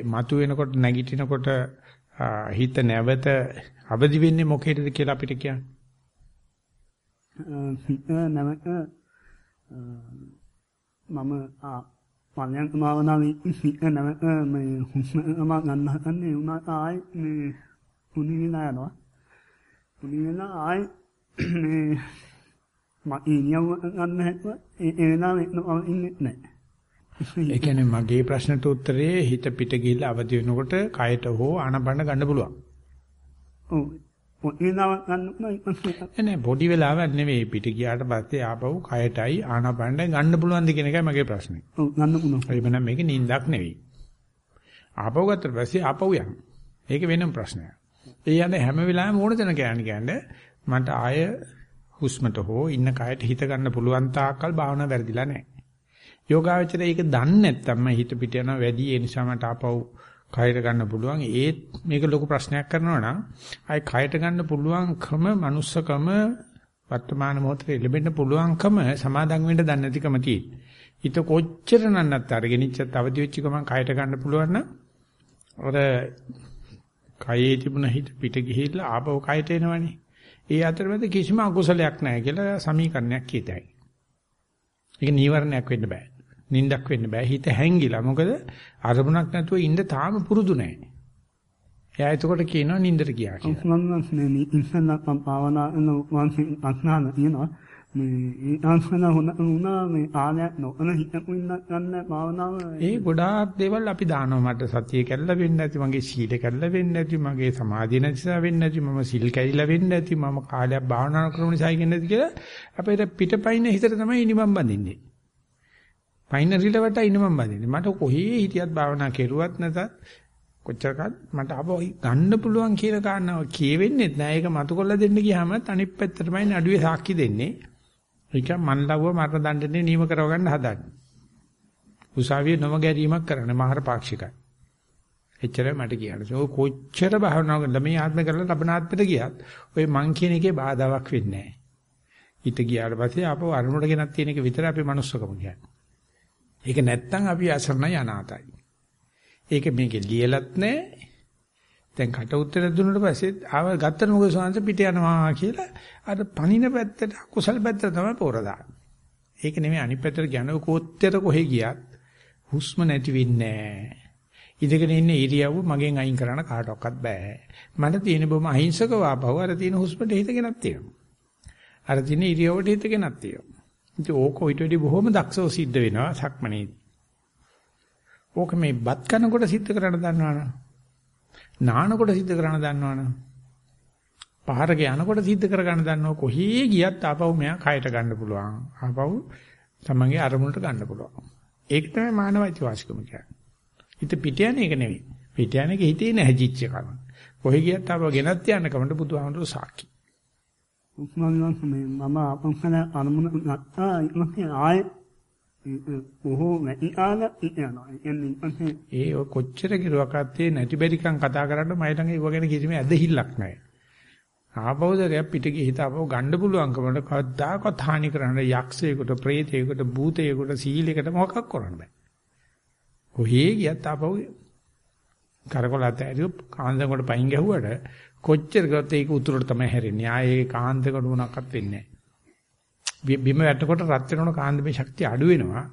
මතු වෙනකොට නැගිටිනකොට හිත නැවත අවදි වෙන්නේ මොකේද කියලා අපිට කියන්න. හිත නැවත මම පල්යන් භාවනාවේ හිත නැවත මේ හුස්ම ගන්න හදන්නේ උනා ආයි මේ උනි වෙලා යනවා. උනි වෙලා ආයි මේ මම ඉනියව ගන්න හැදුව ඒ එනවා ඉන්නේ නැහැ. ඒ කියන්නේ මගේ ප්‍රශ්නට උත්තරේ හිත පිට ගිහිල්ලා අවදි වෙනකොට කයට හෝ ආනපන ගන්න පුළුවන්. ඔව්. පොඩිනාව ගන්න නෑ පොඩි වෙලාවක් නෙවෙයි පිට ගියාට පස්සේ ආපහු කයටයි ආනපනට ගන්න පුළුවන්ද කියන එකයි මගේ ප්‍රශ්නේ. ඔව් ගන්න පුළුවන්. වෙනම මේක නිින්දක් නෙවෙයි. ආපහු ගත්තට පස්සේ ආපහු යන්න. ඒක වෙනම ප්‍රශ්නයක්. ඒ යන්නේ හැම වෙලාවෙම ඕන තැන කියන්නේ කියන්නේ මට ආය හුස්මට හෝ ඉන්න කයට හිත ගන්න පුළුවන් තාක්කල් භාවනාව වැරදිලා නැහැ. යෝගාවචරය ඒක දන්නේ නැත්නම් මම හිත පිට යනවා වැඩි ඒ නිසා මට ආපහු කයට ගන්න පුළුවන් ඒත් මේක ලොකු ප්‍රශ්නයක් කරනවා නම් ආයි කයට ගන්න පුළුවන්කම manussකම වර්තමාන මොහොතේ ලැබෙන්න පුළුවන්කම සමාදන් වෙන්න දන්නේ නැතිකම තියෙයි. හිත කොච්චර නන්නත් අරගෙනච්චත් අවදි වෙච්ච ගමන් කයට ගන්න පුළුවන් නම් අර කයේ තිබුණ හිත පිට ගිහිල්ලා ආපහු කයට එනවනේ. ඒ අතරමැද කිසිම අකුසලයක් නැහැ කියලා සමීකරණයක් කියතයි. ඒක නීවරණයක් වෙන්න බෑ. නිින්දක් වෙන්න බෑ. හිත හැංගිලා. මොකද අරමුණක් නැතුව ඉන්න තාම පුරුදු නැහැ. එයා එතකොට කියනවා නිින්දට ගියා කියලා. මම මේ ඉස්සෙල්ලා භාවනා කරන අස්නාන කියනවා මේ ආස්නා හොනා මේ ආලයක් නොකන හිතකු ඉන්න ගන්න භාවනාව ඒ ගොඩාක් දේවල් අපි දානවා මට සතිය කැඩලා වෙන්නේ නැති මගේ සීල කැඩලා වෙන්නේ නැති මගේ සමාධිය නැතිසා වෙන්නේ නැති මම සිල් කැඩිලා වෙන්නේ නැති මම කාලයක් භාවනා කරන නිසා ඉන්නේ නැති කියලා අපේ පිටපයින් හිතට තමයි ඉනිමම් බඳින්නේ පයින් රිලවට ඉනිමම් බඳින්නේ මට කොහේ හිටියත් භාවනා කෙරුවත් නැතත් කොච්චරකත් මට ආපහු ගන්න පුළුවන් කියන කාරණාව කියෙවෙන්නේ නැහැ ඒක මතු කරලා දෙන්න ගියාම අනිත් පැත්තටමයි නඩුවේ සාක්ෂි දෙන්නේ ඒක මන්ලව්ව මරණ දඬුවමේ නියම කරව ගන්න හදන්නේ. උසාවියේ නොම ගැරීමක් කරන්නේ මහර පාක්ෂිකයි. එච්චරයි මට කියන්නේ. ඔය කොච්චර භාවනා කරලා මේ ආත්ම කරලා ලබන ආත්මෙට ගියත් ඔය මං කියන එකේ බාධාවක් වෙන්නේ නැහැ. හිත ගියාට පස්සේ ආපහු අරමුණට ගෙනත් තියෙන එක විතර අපි manussකම කියන්නේ. ඒක නැත්තම් අපි අසරණයි අනාතයි. ඒක මේකේ ලියලත් නැහැ. දැන් කට උත්තර දුන්නාට පස්සේ ආව ගත්තට මොකද සෝංශ පිට යනවා කියලා අර පණින පැත්තට කුසල් පැත්තට තමයි පොර දාන්නේ. ඒක නෙමෙයි අනිත් පැත්තට යන කොත්තර කොහෙ ගියත් හුස්ම නැති වෙන්නේ ඉඳගෙන ඉන්න ඉරියව්ව මගෙන් අයින් කරන්න කාටවත් බෑ. මට තියෙන බොම අහිංසක වාපහුව අර තියෙන හුස්මට හිතගෙනක් තියෙනවා. අර තියෙන ඉරියව්වට හිතගෙනක් තියෙනවා. ඉතින් ඕක ඊට වැඩි බොහොම දක්ෂව සිද්ධ වෙනවා සක්මනේදී. ඕක මේ බත් කනකොට සිද්ධ කරන්න දන්නවනම් නානකොට සිද්ධ කරන්න දන්නවනම් පහරක යනකොට සිද්ධ කරගන්න දන්නව කොහේ ගියත් ආපහු මෙයා කයට ගන්න පුළුවන්. ආපහු තමන්ගේ අරමුණට ගන්න පුළුවන්. ඒක තමයි මානව අයිතිවාසිකම කියන්නේ. හිත පිට යන එක නෙවෙයි. පිට යන එක හිතේ නැහැදිච්ච කම. කොහේ ගියත් ආපහු ගෙනත් යන්න කමට බුදුහාමුදුරු සාක්ෂි. උස්මානියන් මේ මම අපංකන අරමුණ නැත්තා ඉන්නේ ආයේ ඔහො නැති ආන යනවා. එන්නේ ඒ කොච්චර කිරුවකත් නැති බැරිකම් කතා කරන්න මයි ළඟ ඒව ගැන කිසිම ඇදහිල්ලක් නැහැ. ආපෞදරයක් පිටගේ හිත අපව ගන්න පුළුවන්කමට කවදාකවත් හානි කරන්න යක්ෂයෙකුට, ප්‍රේතයෙකුට, භූතයෙකුට, සීලයකට මොකක් කරන්න බෑ. කොහේ ගියත් ආපහු කරකොලත් ඇරිය කාන්දකට පයින් ගැහුවට කොච්චර ගියත් ඒක උතුරට තමයි හැරෙන්නේ. ආයේ කාන්දකට මොනක්වත් වෙන්නේ නැහැ. බිම වැටෙනකොට රත් වෙනකොට කාන්දමේ ශක්තිය අඩු වෙනවා.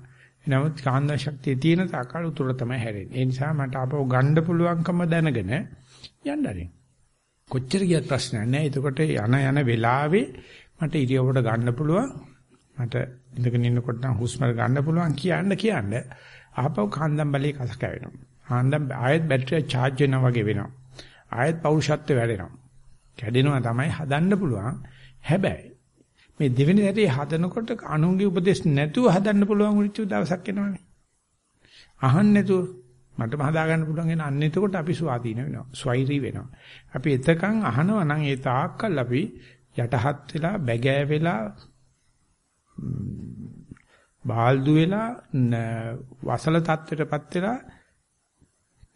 නමුත් කාන්ද ශක්තිය තියෙන තාකල් උතුරට තමයි හැරෙන්නේ. ඒ නිසා මට ආපහු ගන්න පුළුවන්කම දැනගෙන යන්න ආරින්. කොච්චර ගියත් ප්‍රශ්නයක් නැහැ. එතකොට යන යන වෙලාවේ මට ඉරියව්වට ගන්න පුළුවන්. මට ඉඳගෙන ඉන්නකොට නම් හුස්ම ගන්න පුළුවන් කියන්න කියන්න ආපහු කාන්දම් බලේ කස කැවෙනවා. කාන්දම් ආයෙත් බැටරිය charge වෙනවා වගේ වෙනවා. ආයෙත් පෞරුෂත්වය වැඩෙනවා. කැඩෙනවා තමයි හදන්න පුළුවන්. හැබැයි මේ දෙවෙනි සැරේ හදනකොට අනුන්ගේ උපදෙස් නැතුව හදන්න පුළුවන් උනිච්ච දවසක් එනවනේ. අහන්න නැතුව මටම හදා ගන්න පුළුවන් එන අන්න එතකොට අපි ස්වාධීන වෙනවා. ස්වෛරී වෙනවා. අපි එතකන් අහනවා නම් ඒ තාක්කල් අපි යටහත් වෙලා බැගෑ වෙලා බාල්දු වෙලා වසල තත්ත්වයටපත් වෙලා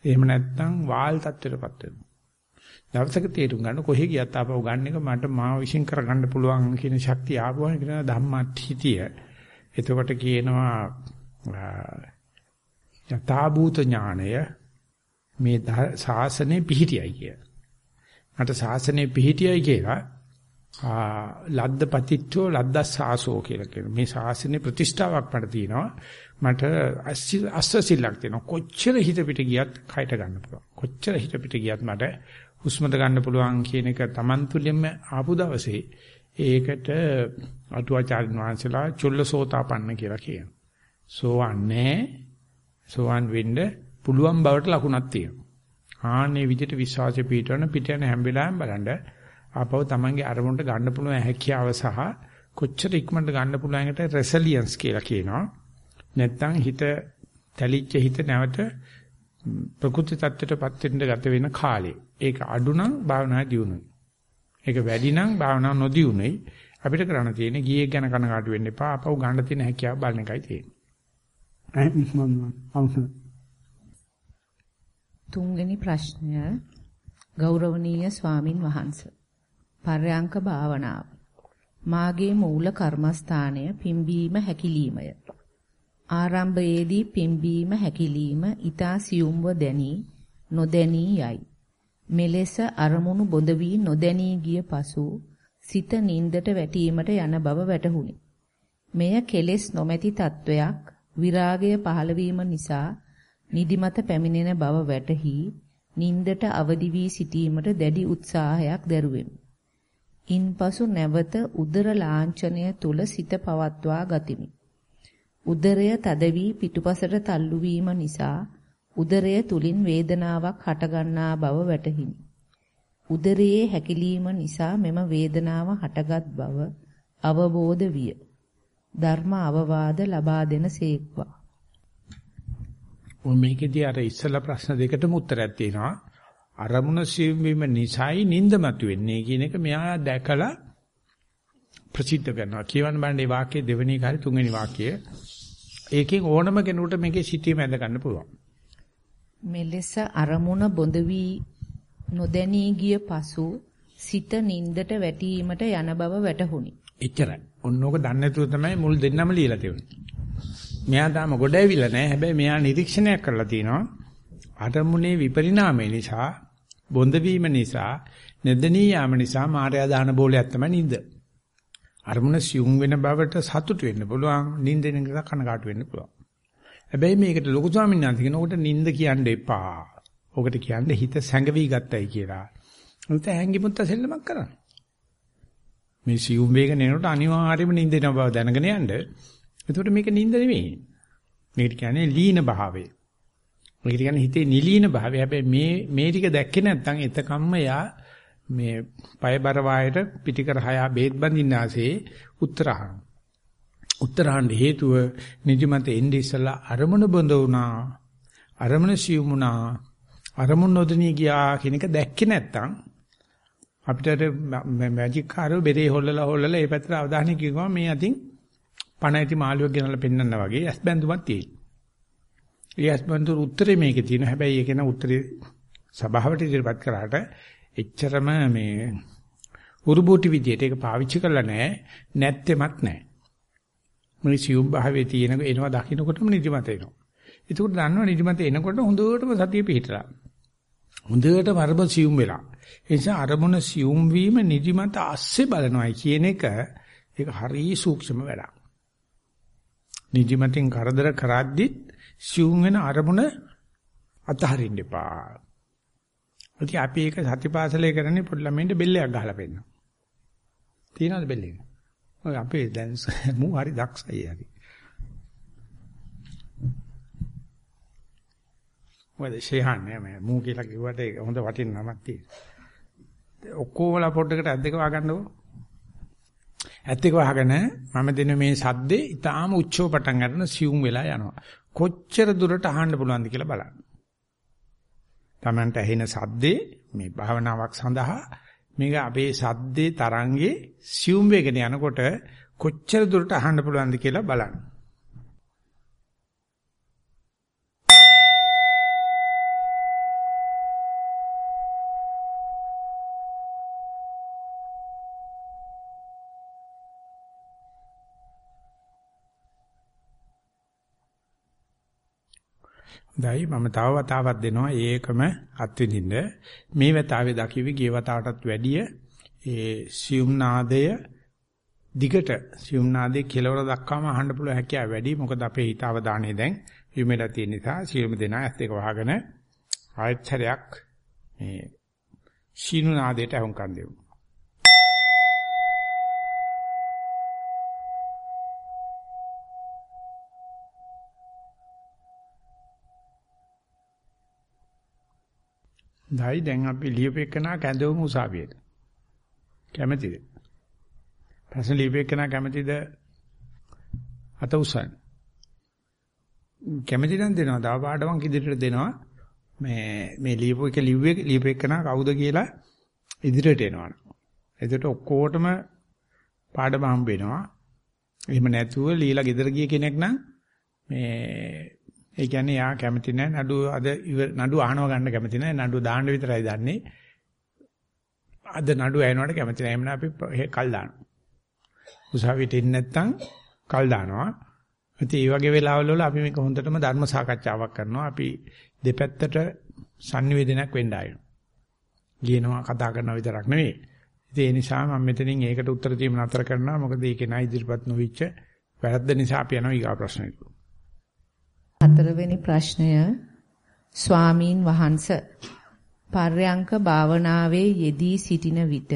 එහෙම නැත්නම් වාල් තත්ත්වයටපත් වෙනවා. දවසක තේරුම් ගන්න කොහෙ ගියත් ආපහු ගන්න එක මට මාව විශ්ින් කරගන්න පුළුවන් කියන ශක්තිය ආපුවම කියනවා ධම්මත්‍ථිතිය. එතකොට කියනවා යථාභූත ඥාණය මේ ශාසනය පිහිටියයි කිය. මට ශාසනය පිහිටියයි කියලා ලද්ද පතිච්චෝ ලද්දස්සාසෝ කියලා කියනවා. මේ ශාසනයේ ප්‍රතිෂ්ඨාවක් මට තියෙනවා. මට අස්සසිල්ලක් තියෙනවා. කොච්චර හිත පිට ගියත් කයට ගන්න පුළුවන්. කොච්චර හිත පිට ගියත් මට හුස්මට ගන්න පුළුවන් කියන එක Taman තුලින්ම ආපු දවසේ ඒකට අටුවාචාර්ය වංශලා චුල්ලසෝතාපන්න කියලා කියනවා. සෝවන්නේ සෝවන් වෙන්න පුළුවන් බවට ලකුණක් තියෙනවා. ආන්නේ විදිහට විශ්වාසය පිටවන පිට යන හැම වෙලාවෙම බලන්න ආපහු තමන්ගේ අරමුණට ගන්න පුළුවන් හැකියාව සහ කොච්චර ඉක්මනට ගන්න පුළුවන් එකට රෙසිලියන්ස් කියලා කියනවා. නැත්තම් හිත තැලිච්ච හිත නැවත ප්‍රකෘති தත්ත්වයටපත් වෙන්න ගත වෙන කාලේ. ඒක අඩු නම් භාවනා දියුණුයි. ඒක වැඩි නම් භාවනා නොදියුණුයි. අපිට කරන්න තියෙන්නේ ගියේ ගැන කනකාටු වෙන්න එපා. ආපහු ගන්න තියෙන හැකියාව බලන එකයි තියෙන්නේ. තුන්වෙනි ප්‍රශ්නය ගෞරවනීය ස්වාමින් වහන්සේ පර්යංක භාවනාව මාගේ මූල කර්මස්ථානය පිම්බීම හැකිලීමය ආරම්භයේදී පිම්බීම හැකිලීම ඊතා සියුම්ව දැනි නොදැනී යයි මෙලෙස අරමුණු බොඳ වී නොදැනී ගිය පසු සිත නින්දට වැටීමට යන බව වැටහුණි මෙය කෙලෙස් නොමැති තත්වයක් විරාගය පහළ නිසා නිදිමත පැමිණෙන බව වැටහි නින්දට අවදි වී සිටීමට දැඩි උත්සාහයක් දැරුවෙමි. ඉන්පසු නැවත උදර ලාංඡනය තුල සිත පවත්වා ගතිමි. උදරය තද වී පිටුපසට තල්ලු වීම නිසා උදරය තුලින් වේදනාවක් හටගන්නා බව වැටහිනි. උදරයේ හැකිලීම නිසා මෙම වේදනාව හටගත් බව අවබෝධ විය. ධර්ම අවවාද ලබා දෙන සේක්වා. ඔය මේකෙදී අර ඉස්සලා ප්‍රශ්න දෙකටම උත්තරයක් තියෙනවා. අරමුණ සිවීම නිසායි නිින්ද මතුවෙන්නේ කියන එක මෙයා දැකලා ප්‍රසිද්ධ කරනවා. කියවන බණ්ඩේ වාක්‍යයේ දෙවෙනි කාරි තුන්වෙනි වාක්‍යය. ඒකෙන් ඕනම කෙනෙකුට මේකේ සිටියම ඇඳ ගන්න පුළුවන්. මෙලෙස අරමුණ බොඳ වී නොදැනී ගිය පසු සිත නින්දට වැටීමට යන බව වැටහුණි. එච්චරයි. ඔන්නෝක දන්නේ නැතුව තමයි මුල් දෙන්නම ලියලා තියෙන්නේ. මෙයා තාම ගොඩ ඇවිල්ලා නැහැ. හැබැයි මෙයා නිරීක්ෂණයක් කරලා තිනවා. අරමුණේ විපරිණාමය නිසා, බොඳ වීම නිසා, නැදණී යාම නිසා මායя දාන බෝලයක් තමයි නිින්ද. අරමුණ සියුම් වෙන බවට සතුට වෙන්න පුළුවන්. නිින්දෙන් කනකාට වෙන්න පුළුවන්. හැබැයි මේකට ලොකු ස්වාමීන් වහන්සේ කෙනෙකුට නිින්ද කියන්න එපා. ඔකට කියන්නේ හිත සැඟවි ගත්තයි කියලා. උන්ට හැංගිමුත්ත සෙල්ලමක් කරන්න. මේ සියුම් වේගන එනකොට අනිවාර්යයෙන්ම නිින්දෙන බව දැනගෙන යන්න. එතකොට මේක නිින්ද නෙමෙයි. මේකට කියන්නේ ලීන භාවය. මේකට කියන්නේ හිතේ නිලීන භාවය. හැබැයි මේ මේ ටික දැක්කේ නැත්නම් එතකම්ම යා මේ පය බර වායට පිටිකර හය බේත් බඳින්න ආසේ උත්තරහන්. උත්තරහන් හේතුව නිදිමත එන්නේ ඉස්සලා අරමුණ බඳ වුණා. අරමුණ සියුම් වුණා. අරමුණ නොදෙනී ගියා කියන එක දැක්කේ නැත්නම් අපිට මැජික් කාරෝ බෙරේ හොල්ලලා හොල්ලලා ඒ පැත්තට අවධානය කිව්වම මේ අතින් පණ ඇති මාළුවෙක් ගෙනල්ලා පෙන්නන්න වගේ ඇස් බැඳුමක් තියෙනවා. ඒ ඇස් බැඳුරු උත්තරේ මේකේ තියෙනවා. හැබැයි ඒක න උත්තරේ සභාවට ඉදිරිපත් කරාට එච්චරම මේ උරුබෝටි විදියට ඒක පාවිච්චි කරලා නැහැ. නැත්තෙමත් නැහැ. මේ සියුම් භාවයේ තියෙන එනවා දකින්නකොටම නිදිමත එනවා. ඒකට දන්නවා නිදිමත එනකොට හොඳටම සතිය පිහිටලා. හොඳට වර්බ සියුම් වෙලා. ඒ නිසා අරමුණ සියුම් වීම නිදිමත ASCII බලනවායි කියන එක ඒක හරිය සූක්ෂම වැඩක්. නිදිමතෙන් කරදර කරද්දිත් සියුම් වෙන අරමුණ අතහරින්න එපා. ඉතින් අපි ඒක සතිපාසලේ කරන්නේ පොඩි ළමයින්ට බෙල්ලයක් ගහලා පෙන්නන. තියනවද බෙල්ලේ? ඔය අපේ දැන් මූ හරි දක්ෂයි හරි. මොකද ෂේහන්නේ මේ මූ කියලා කිව්වට ඒක හොඳ වටින නමක් තියෙනවා. ඔක්කොමලා පොඩ්ඩකට ඇද්දක වහගන්නකෝ. ඇත්තක වහගෙන මම දෙන මේ සද්දේ ඊටාම උච්චව පටන් ගන්න සියුම් වෙලා යනවා. කොච්චර දුරට අහන්න පුළුවන්ද කියලා බලන්න. Tamanට ඇහෙන සද්දේ මේ භාවනාවක් සඳහා මේක අපේ සද්දේ තරංගේ සියුම් වේගන යනකොට කොච්චර දුරට අහන්න පුළුවන්ද කියලා බලන්න. දැයි මම තව වතාවක් දෙනවා. ඒකම අත්විඳින්න. මේ වතාවේ දකිවි ගිය වතාවටත් වැඩිය ඒ සියුම් නාදය දිගට. සියුම් නාදයේ කෙලවර දක්වාම අහන්න පුළුවන් හැකියාව වැඩි. මොකද අපේ හිත අවධානය දැන් යොමුලා තියෙන නිසා සියුම් දෙනා ඇස් දෙක වහගෙන ආයතනයක් මේ සීනු නාදයට අහුම්කම් දෙමු. දැයි දැන් අපි ලියපෙකනා කැඳවමු උසාවියට. කැමතිද? ප්‍රශ්න ලියපෙකනා කැමතිද? අත උසන්. කැමති නම් දෙනවා. තව පාඩමක් ඉදිරියට දෙනවා. මේ මේ ලියපු එක ලිව්වේ ලියපෙකනා කවුද කියලා ඉදිරියට එනවා. එතකොට ඔක්කොටම පාඩම හම්බ වෙනවා. එහෙම නැතුව ලීලා ගෙදර ගිය කෙනෙක් නම් මේ ඒ කියන්නේ යා කැමති නැහැ නඩුව අද නඩුව අහනව ගන්න කැමති නැහැ නඩුව දාන්න විතරයි දන්නේ. අද නඩුව ඇහෙනවට කැමති නැහැ. එමුනා අපි කල් දානවා. උසාවියට එන්නේ නැත්නම් කල් දානවා. ඉතින් මේ වගේ වෙලාවල් වල අපි මේක හොඳටම ධර්ම සාකච්ඡාවක් කරනවා. අපි දෙපැත්තට sannivedanayak වෙන්න ආයෙනවා. ලියනවා කතා කරනවා විතරක් නෙවෙයි. ඉතින් ඒ නිසා මම මෙතනින් ඒකට උත්තර දීම නතර කරනවා. මොකද ඒකේ නයි ඉදිරිපත් නොවිච්ච වැරද්ද නිසා අපි යනවා ඊගා ප්‍රශ්නෙට. හතරවෙනි ප්‍රශ්නය ස්වාමීන් වහන්ස පර්යංක භාවනාවේ යෙදී සිටින විට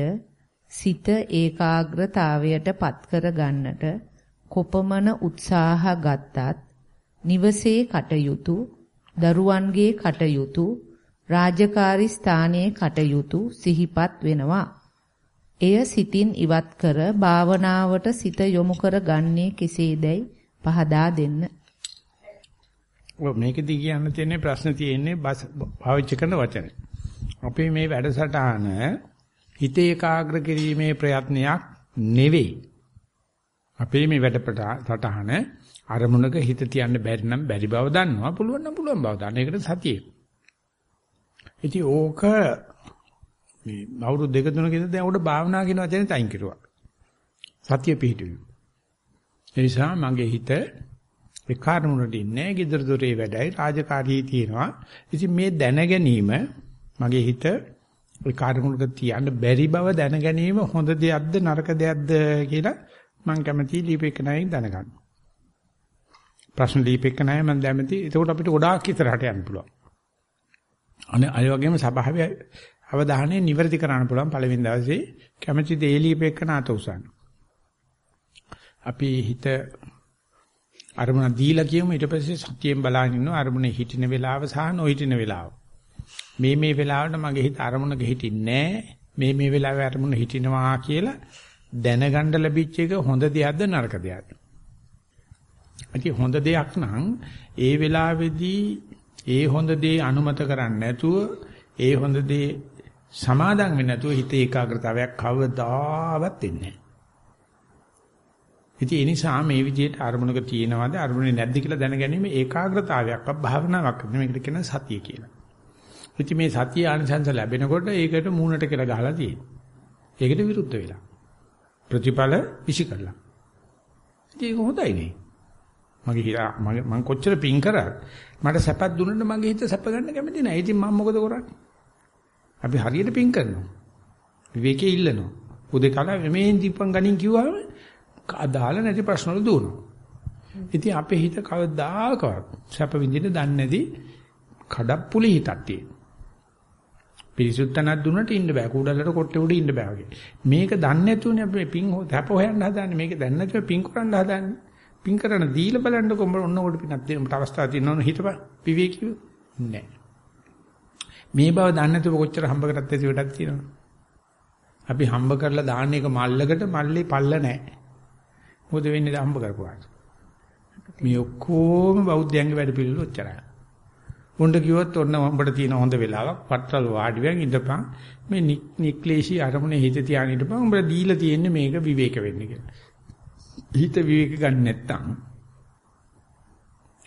සිත ඒකාග්‍රතාවයට පත්කර ගන්නට කොපමණ උත්සාහ ගත්තත් නිවසේ කටයුතු දරුවන්ගේ කටයුතු රාජකාරී ස්ථානයේ කටයුතු සිහිපත් වෙනවා. එය සිතින් ඉවත් කර භාවනාවට සිත යොමු කර ගන්නේ කෙසේදයි පහදා දෙන්න. ඔව් මේකෙදි කියන්න තියෙන්නේ ප්‍රශ්න තියෙන්නේ පාවිච්චි කරන වචනේ. අපි මේ වැඩසටහන හිත ඒකාග්‍ර කිරීමේ ප්‍රයත්නයක් නෙවෙයි. අපේ මේ වැඩසටහන අරමුණක හිත තියන්න බැරි නම් බැරි බව දන්නවා පුළුවන් නම් පුළුවන් බව දන්න. ඒකට සතියේ. ඉතින් ඕක මේ අවුරුදු දෙක තුනක ඉඳන් දැන් උඩ භාවනා කියන වචනේ තයින් කිරුවා. සතිය පිහිටුවි. ඒ නිසා මගේ හිත ඒ කාර්මුණට ඉන්නේ gedara dore වැඩයි රාජකාරී තියෙනවා. ඉතින් මේ දැන ගැනීම මගේ හිත ඒ කාර්මුණක තියන්න බැරි බව දැන ගැනීම හොඳ දෙයක්ද නරක දෙයක්ද කියලා මම කැමති ලිපේකනයි දැනගන්න. ප්‍රශ්න දීපෙක නැහැ මම දැමති. එතකොට අපිට ගොඩාක් ඉතරහට යන්න පුළුවන්. අනේ අය වගේම සභාවේ අවධානය නිවැරදි කරන්න පුළුවන් පළවෙනි දවසේ කැමැති දේ ලියපෙක නාත උසන්න. අපි හිත අරමුණ දීලා කියමු ඊට පස්සේ සතියෙන් බලන් ඉන්නවා අරමුණේ හිටින වෙලාව සහ නොහිටින වෙලාව. මේ මේ වෙලාවට මගේ හිත අරමුණක හිටින්නේ මේ මේ වෙලාවේ අරමුණ හිටිනවා කියලා දැනගන්න ලැබිච්ච එක හොඳ දෙයක්ද නරක දෙයක්ද? ඉතින් හොඳ දෙයක් නම් ඒ වෙලාවේදී ඒ හොඳ දේ අනුමත කරන්නේ නැතුව ඒ හොඳ දේ සමාදම් වෙන්නේ නැතුව හිත ඒකාග්‍රතාවයක් කවදාවත් එන්නේ නැහැ. ඉතින් ඒ නිසා මේ විදිහට අරමුණක තියෙනවද අරමුණේ නැද්ද කියලා දැනගැනීම ඒකාග්‍රතාවයක්වත් භාවනාවක් නෙමෙයි මේකට කියන සතිය කියලා. ඉතින් මේ සතිය ආනිසංස ලැබෙනකොට ඒකට මූණට කියලා ගහලා තියෙනවා. ඒකට විරුද්ධ වෙලා. ප්‍රතිඵල විසි කරලා. ඉතින් ඒක හොඳයි නේ. මගේ හිතා මම කොච්චර පිං කරත් මට සැපක් දුන්නොත් මගේ හිත සැප ගන්න කැමති නැහැ. ඉතින් මම මොකද කරන්නේ? අපි හරියට පිං කරනවා. විවේකයේ ඉල්ලනවා. උදේ කල මේ දීපන් ගණින් කිව්වම අදාළ නැති ප්‍රශ්න වල දුවනවා. ඉතින් අපේ හිත කවදාකවත් සැප විඳින්න දන්නේ නැති කඩප්පුලි හිතක් තියෙනවා. පිරිසුත්තනක් දුන්නට ඉන්න බෑ. කුඩලට කොට්ටේ උඩ ඉන්න බෑ වගේ. මේක දන්නේ නැතුනේ අපි පිං සැප හොයන්න හදන්නේ. මේක දන්නේ නැතුව පිං කරන්න හදන්නේ. පිං කරන දීලා බලන්නකො උඹ ඔන්න කොට පිනක් දෙන්න උඹට අවස්ථාවක් තියෙනවනේ හිතපන්. විවේකීව. නෑ. මේ බව දන්නේ නැතුව කොච්චර හම්බ කරත් ඇති වැඩක් තියෙනවද? අපි හම්බ කරලා දාන්න එක මල්ලකට මල්ලේ පල්ල නැහැ. මොකද වෙන්නේ හම්බ කරපුවාට? මේ ඔක්කොම බෞද්ධයන්ගේ වැඩ පිළිවෙල ඔච්චරයි. උණ්ඩ කිව්වොත් ඔන්න උඹට තියෙන හොඳ වෙලාවක් පට්ටල් වාඩි වෙන් ඉඳපන් මේ නික්ලේශී අරමුණේ හිත තියාගෙන ඉඳපන් උඹට දීලා තියෙන්නේ මේක විවේක වෙන්න කියලා. හිත විවේක ගන්න නැත්තම්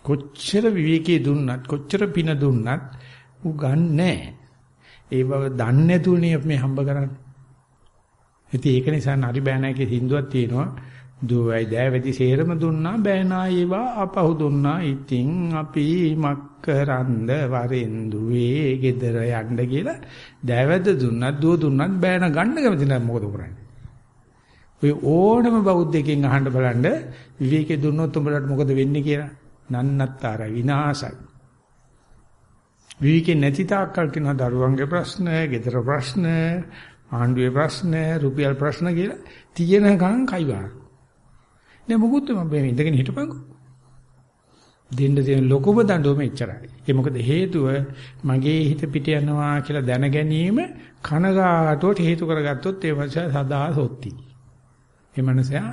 කොච්චර විවේකී දුන්නත් කොච්චර පින දුන්නත් ඌ ගන්නෑ. ඒ බව දන්නේ නැතුනේ මේ හම්බ කරන්නේ. ඉතින් ඒක නිසා නරි බෑනෑකේ සින්දුවක් තියෙනවා. දුවයි දෑවැදි සේරම දුන්නා බෑනා ඒවා අපහු දුන්නා. ඉතින් අපි මක්කරන්ද වරෙන් දුවේ ගෙදර යන්න කියලා දෑවැද්ද දුන්නත් දුව දුන්නත් බෑන ගන්න කැමති නැහැ මොකද කරන්නේ? ඔය ඕනම බෞද්ධයෙක්ගෙන් අහන්න බලන්න විවේකේ දුන්නොත් උඹලට මොකද වෙන්නේ කියලා. නන්නත්තර විනාශයි. විවේකේ නැති තාක්කල් කියන දරුවන්ගේ ප්‍රශ්න, ගෙදර ප්‍රශ්න, ආණ්ඩුවේ ප්‍රශ්න, රුපියල් ප්‍රශ්න කියලා තියෙනකන් කයිවා. නේ මොකුත් මම මේ ඉඳගෙන හිටපන්කෝ. දෙන්න දෙන ලොකුම දඬුවම එච්චරයි. ඒ මොකද හේතුව මගේ හිත පිට යනවා කියලා දැන ගැනීම කනගාටුවට හේතු කරගත්තොත් ඒ වගේ සදා සොත්ති. ඒ මනසයා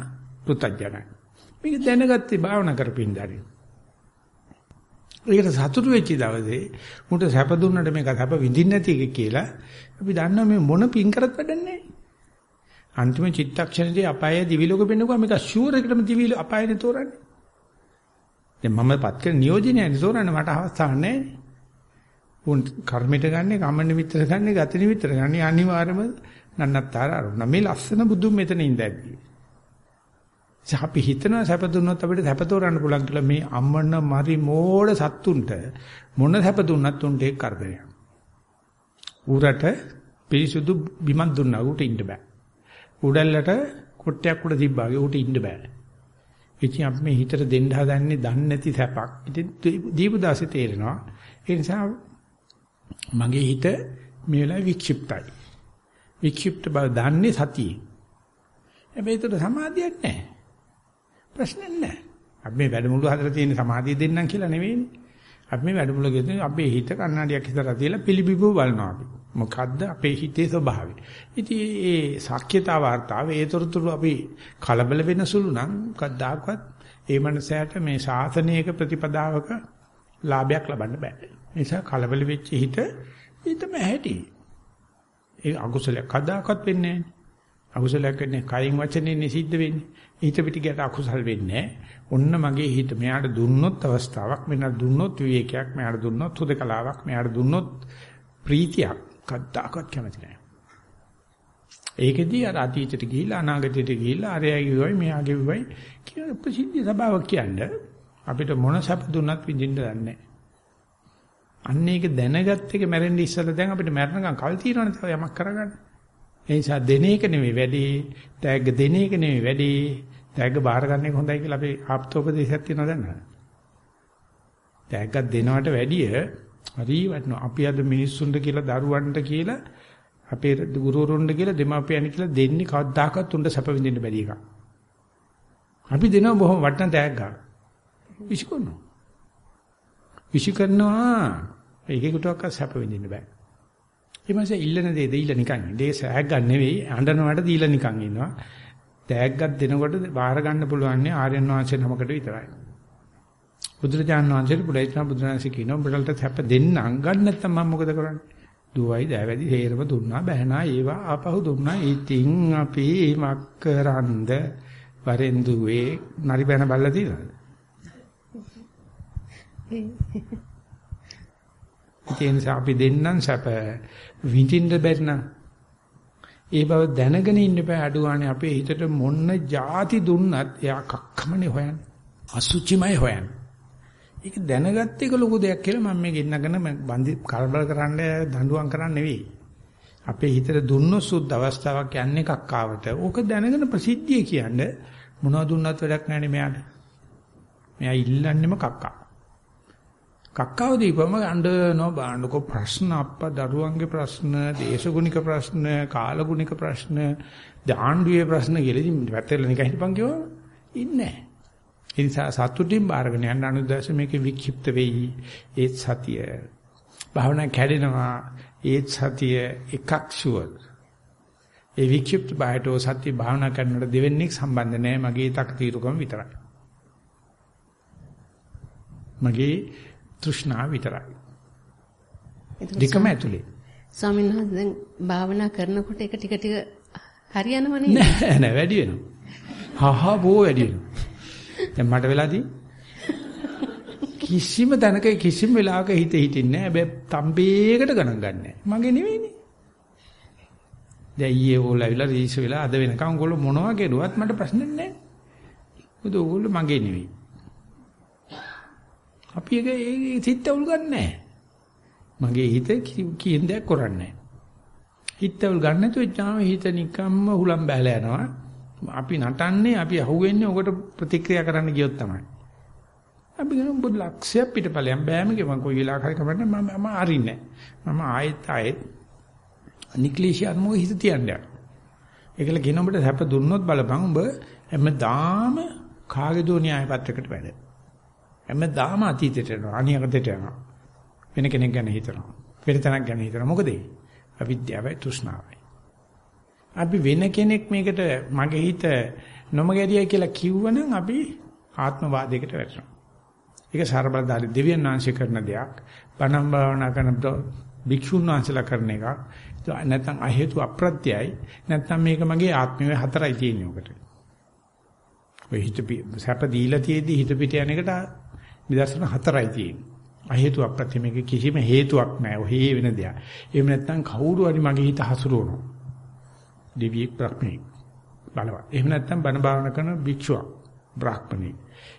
පුතඥයි. මේක දැනගත්තේ භාවනා කරපින්දාරේ. ඒකට සතුටු වෙච්ච දවසේ මුට සැප දුන්නට මේක සැප විඳින්න නැති එක කියලා අපි දන්නවා මේ මොන පින් කරත් වැඩක් නැහැ. අන්තිම චිත්තක්ෂණයේදී අපාය දිවිලෝක වෙන්නකෝ මේක ෂුවර් එකටම දිවිල අපායනේ තෝරන්නේ. දැන් මම පත් කරන නියෝජනයනේ තෝරන්නේ මට අවස්ථාවක් නැහැ. උන් කර්මයට ගන්නේ කම්ම නිමිත්තට ගන්නේ ගති නිමිත්තට ගන්නේ අනිවාර්යම නන්නත්තර අරුණ. මේ ලස්සන බුදුන් මෙතන ඉඳද්දී. අපි හිතනවා සැප දුන්නොත් අපිට සැප තෝරන්න පුළුවන් කියලා මේ අම්මන මරි මෝඩ සත්තුන්ට මොන සැප දුන්නත් උන්ට ඒක කරදරයක්. ඌරට පිරිසුදු බිමක් දුන්නා ඌට ඉන්න බෑ. උඩල්ලට කොට්ටයක් උඩ තිබ්බාගේ ඌට ඉන්න බෑ. ඉතින් අපි මේ හිතට දෙන්න හදන්නේ දන්නේ නැති සැපක්. ඉතින් දීපදාසේ තේරෙනවා. ඒ නිසා මගේ හිත මේ වෙලාවේ වික්ෂිප්තයි. වික්ෂිප්ත බව දන්නේ සතියේ. හැබැයි ඒකට සමාධියක් නැහැ. ප්‍රශ්නයක් නැහැ. අපි මේ වැඩමුළු හදලා තියෙන සමාධිය දෙන්නම් කියලා නෙවෙයිනේ. අපි මේ වැඩමුළු ගෙදර අපේ හිත කන්නඩියක් ඉස්සරහ තියලා පිළිබිඹු බලනවා අපි. මොකද්ද අපේ හිතේ ස්වභාවය. ඉතින් ඒ සාක්්‍යතා වාර්තාව ඒතරතුරු අපි කලබල වෙන සුළු නම් කද්දාකවත් ඒ මනසයට මේ ශාසනයක ප්‍රතිපදාවක ලාභයක් ලබන්න බෑ. ඒ නිසා කලබල වෙච්ච හිත හිතම ඇහැටි. ඒ අකුසලයක් කද්දාකවත් වෙන්නේ නැහැ. අකුසලයක් වෙන්නේ කයින් වචනෙන් සිද්ධ වෙන්නේ. හිත පිටිකට අකුසල් වෙන්නේ ඔන්න මගේ හිත මෙයාට දුන්නොත් අවස්ථාවක් මෙයාට දුන්නොත් විවේකයක් මෙයාට දුන්නොත් හුදකලාවක් මෙයාට දුන්නොත් ප්‍රීතියක් කද්දාකවත් කැමති නැහැ. ඒකෙදී අර අතීතයට ගිහිල්ලා අනාගතයට ගිහිල්ලා අරයා ගිහුවයි මෙයා ගිහුවයි කියන ප්‍රසිද්ධ සභාවක් කියන්නේ අපිට මොන සැප දුන්නත් විඳින්න දන්නේ අන්න ඒක දැනගත්ත එක මැරෙන්න ඉස්සෙල්ලා දැන් අපිට මැරෙනකම් කල් තියෙනවනේ තව යමක් කරගන්න. ඒ නිසා දෙන එක නෙමෙයි වැඩි, තෑග්ග දෙන එක නෙමෙයි වැඩි, තෑග්ග බාර ගන්න එක හොඳයි කියලා අපි ආප්තෝපදේශයක් තියෙනවා දැන්. තෑග්ගක් දෙනවට වැඩිය හරි වටනවා. අපි අද මිනිස්සුන්ට කියලා දරුවන්ට කියලා අපේ ගුරුවරුන්ට කියලා දෙමාපියන් කියලා දෙන්නේ කවදාකවත් උන්ට සැප විඳින්න බැරි එකක්. අපි දෙනවා බොහොම වටන තෑග්ගක්. විශ්කොනවා. විශ් කරනවා ඒකේකටවත් සැප විඳින්න බෑ. ඒ මාසේ ඉල්ලන දේ දෙයිලා නිකන්. දේ සෑග්ගක් නෙවෙයි අඬනවට දීලා නිකන් ඉන්නවා. තෑග්ගක් දෙනකොට බාර ගන්න පුළුවන් ආර්යයන් වහන්සේ නමකට විතරයි. බුදුරජාණන් වහන්සේට පුරේතන බුදුරජාණන්සේ කියනවා උඹලට සැප දෙන්න අංගන්න නැත්තම් මම මොකද කරන්නේ? දුවයි දෑවැදි හේරම දුන්නා බැහැනා ඒවා ආපහු දුන්නා. ඉතින් අපි මක්කරන්ද වරෙන් දුවේ නරි බැන බල්ලා තියනද? ඒ නිසා අපි දෙන්නම් සැප විඳින්න බැරි නම් ඒ බව දැනගෙන ඉන්න බෑ අඩුවානේ අපේ හිතට මොන්න ಜಾති දුන්නත් එයා කක්කමනේ හොයන්නේ අසුචිමයි හොයන්නේ ඒක දැනගත්ත එක ලොකු දෙයක් කියලා මම මේ ගෙන්නගෙන බන්දි කලබල කරන්න දඬුවම් කරන්න නෙවෙයි. අපේ හිතට දුන්නොත් සුද්ධ අවස්ථාවක් යන්නේ කක්කාවට ඕක දැනගෙන ප්‍රසිද්ධිය කියන්නේ මොනවද දුන්නත් වැඩක් නැහැ නේ මෙයාට. මෙයා ඉල්ලන්නෙම කක්කා. කක්කව දීපම අඬනවා බාන්නකෝ ප්‍රශ්න අප්පා දරුවන්ගේ ප්‍රශ්න, දේශගුණික ප්‍රශ්න, කාලගුණික ප්‍රශ්න, දාණ්ඩුවේ ප්‍රශ්න කියලා ඉතින් වැතෙල නිකන් හිටපන් කිව්වා ඉන්නේ ඒ නිසා සතුටින් බාරගෙන යන්න අනුදැස මේකේ වික්ෂිප්ත වෙයි ඒත් සතිය. භාවනා කැඩෙනවා ඒත් සතිය එකක් ෂුවර්. ඒ වික්ෂිප්ත බයටෝ සත්‍ය භාවනා කරනකොට දෙවෙනික් සම්බන්ධ නැහැ මගේ තක් తీරුකම විතරයි. මගේ තෘෂ්ණාව විතරයි. දෙකම ඇතුලේ. ස්වාමීන් වහන්සේ දැන් භාවනා කරනකොට ඒක ටික ටික හරියනව නේද? නෑ නෑ වැඩි වෙනවා. හහ බෝ වැඩි වෙනවා. දැන් මට වෙලාදී කිසිම තැනක කිසිම වෙලාවක හිත හිටින්නේ නෑ. හැබැයි තම්බේකට ගණන් ගන්නෑ. මගේ නෙවෙයිනේ. දැන් ඊයේ ඕලවිලා රීස් වෙලා අද වෙනකන් ඔයගොල්ලෝ මොනවා කෙරුවත් මට ප්‍රශ්න නෑ. මොකද ඔයගොල්ලෝ මගේ නෙවෙයි. අපි ඒක ඒ සිත් අවුල් ගන්නෑ. මගේ හිත කියන දෙයක් කරන්නේ හිත අවුල් ගන්න නැතුව ඊටාම හිත නිකම්ම හුලම් බහැලා යනවා. අපි නටන්නේ අපි අහුවෙන්නේ ඔකට ප්‍රතික්‍රියා කරන්න ගියොත් තමයි. අපි ගනම් බුදු ලක්ෂයක් පිටපලයන් බෑම කිව්වන් කොයි වෙලාවක හරි කමන්නේ මම මම අරින්නේ මම ආයෙත් ආයෙත් නික්ලිෂි අරමුව හිත තියන්නේ. ඒකල කියන උඹට හැප දුන්නොත් බලපන් උඹ හැමදාම කාගේ දෝ න්‍යාය පත්‍රයකට වැඩ. හැමදාම අතීතයට යනවා අනියකටට යනවා වෙන කෙනෙක් ගැන හිතනවා වෙන තැනක් ගැන හිතනවා මොකද ඒ අවිද්‍යාවයි තෘෂ්ණාවයි අපි වෙන කෙනෙක් මේකට මගේ හිත නොමගැරියයි කියලා කිව්වනම් අපි ආත්මවාදයකට වැටෙනවා ඒක ਸਰබලදාරි දෙවියන් වහන්සේ කරන දෙයක් බණම් භාවනා කරන භික්ෂුන් වහන්සේලා කරන එකක් නැත්නම් අහේතු අප්‍රත්‍යයි නැත්නම් මේක මගේ ආත්මයේ හතරයි තියෙන්නේ ඔකට ඔය හිත සැප දීලා තියේදී හිත පිට යන එකට නිදර්ශන හතරයි තියෙන්නේ. අහේතු අප්‍රත්‍ය මේක කිසිම හේතුවක් නැහැ. ඔහේ වෙන දෙයක්. එහෙම නැත්නම් කවුරු හරි මගේ හිත හසුරවනවා. දෙවියෙක් බ්‍රහ්මෙක් බලවත්. එහෙම නැත්නම් බණ භාවනා කරන භික්ෂුවක් බ්‍රාහ්මණෙක්.